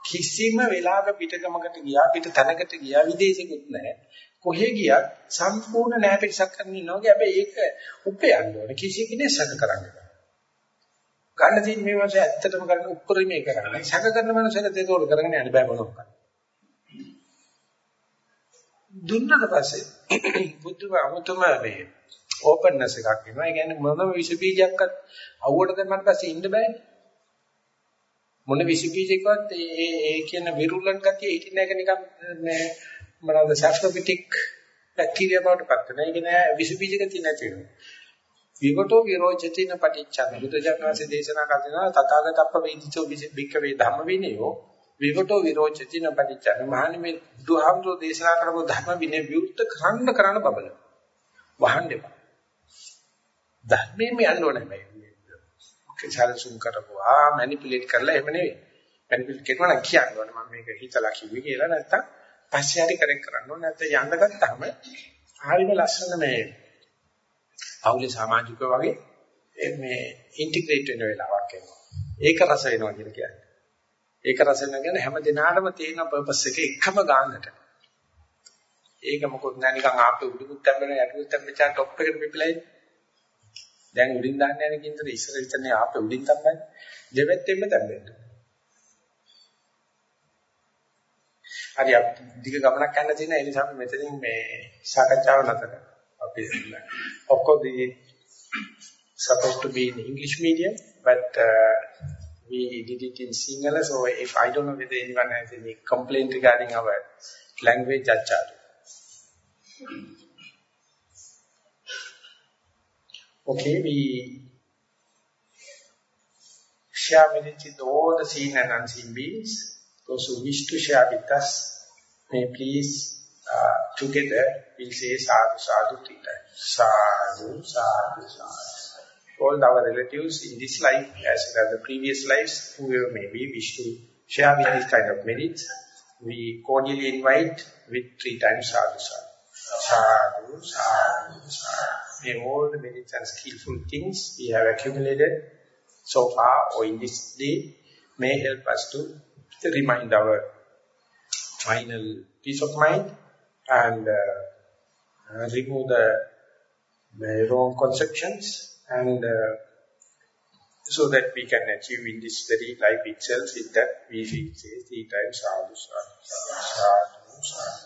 [SPEAKER 1] කිසිම වෙලාවක පිටකමකට ගියා පිට තැනකට ගියා විදේශෙකුත් නැහැ. කොහෙ ගියත් සම්පූර්ණ නැහැ පිටසක් කරන්න ඉන්නෝගේ හැබැයි ඒක උපයන්න ඕනේ. කිසි කෙනෙක් සැක කරන්නේ නැහැ. ගන්න තියෙන මේ වගේ ඇත්තටම කරන උප්පරිමේ කරන්නේ. සැක කරන මනුස්සයෙක් ඒක කරගෙන යන්න බෑ මොනවාක්. දුන්නට පස්සේ බුද්ධ අමුතුම මේ ඕපන්නස් එකක් එනවා. ඒ කියන්නේ මොනම විස බීජයක්වත් අවුවට දැම්මත් පස්සේ ඉන්න බෑනේ. මොන විස බීජයකවත් ඒ ඒ කියන විරුලන් ගතිය හිටින්න එක නිකන් මේ මොනවාද සැෆ්‍රොපිටික් බැක්ටීරියා බවට පත් වෙන. ඒක නෑ විස බීජ ගතිය නැති වෙනවා. විවටෝ විරෝචතින පටිච්චන බුදුජානනාසේ දේශනා කරනවා තථාගතප්ප වේදිතෝ බික්ක වේ ධම්ම විනයෝ විවටෝ විරෝචතින පටිච්චන මහණෙනි දුහම්තෝ දේශනා කරපු ධර්ම විනය විවුර්ත කරන්න කරන්න බබල වහන්න එපා ධර්මයෙන් යන්න ඕනේ මේ සැලසුම් කරපුවා මැනිපියුලේට් කරලා එහෙම නෙවෙයි. මැනිපියුලේට් කරනවා නම් කියන්න ඕනේ මම මේක හිතලා කිව්වේ කියලා නැත්තම් පස්සේ හරි කරෙක් කරන්න ඕනේ. නැත්නම් යන්න ගත්තාම හරිම ලස්සන මේ පෞලි සමාජික වගේ මේ ඉන්ටිග්‍රේට් වෙන වෙලාවක් එනවා. ඒක රස වෙනවා කියලා කියන්නේ. ඒක රස වෙනගෙන හැම දිනාටම තියෙන පර්පස් එක එකම ගානකට. ඒක මොකොත් නෑ නිකන් ආපේ උඩුකුත් තැම්බෙන යටිකුත් තැම්බෙච්චා টොප් එකට පිපිලා ඉන්නේ. දැන් උඩින් දාන්න යන කින්තර ඉස්සර ඉතනේ ආපේ උඩින් තැම්බන්නේ. දෙවැත්තෙම තැම්බෙන්න. හරි අපි දිග ගමනක් යන්න තියෙන ඒ නිසා මෙතනින් මේ සාකච්ඡාව නතර අපි of course the supposed to be in English medium but uh, we did it in Sinhala so if I don't know whether anyone has any complaint regarding our language achadu okay we share with all the seen and unseen beings those who wish to share with us, may please uh, together we'll say sadhu sadhu three times. Sadhu sadhu sadhu. All our relatives in this life as well as the previous lives, whoever may be, wish to share with this kind of merits, we cordially invite with three times sadhu sadhu. Sadhu sadhu sadhu. May all the merits and skillful things we have accumulated so far or in this day may help us to remind our final peace of mind and uh, uh, remove the, wrong conceptions and uh, so that we can achieve in this very life itself is that we say three times sadhu sadhu sadhu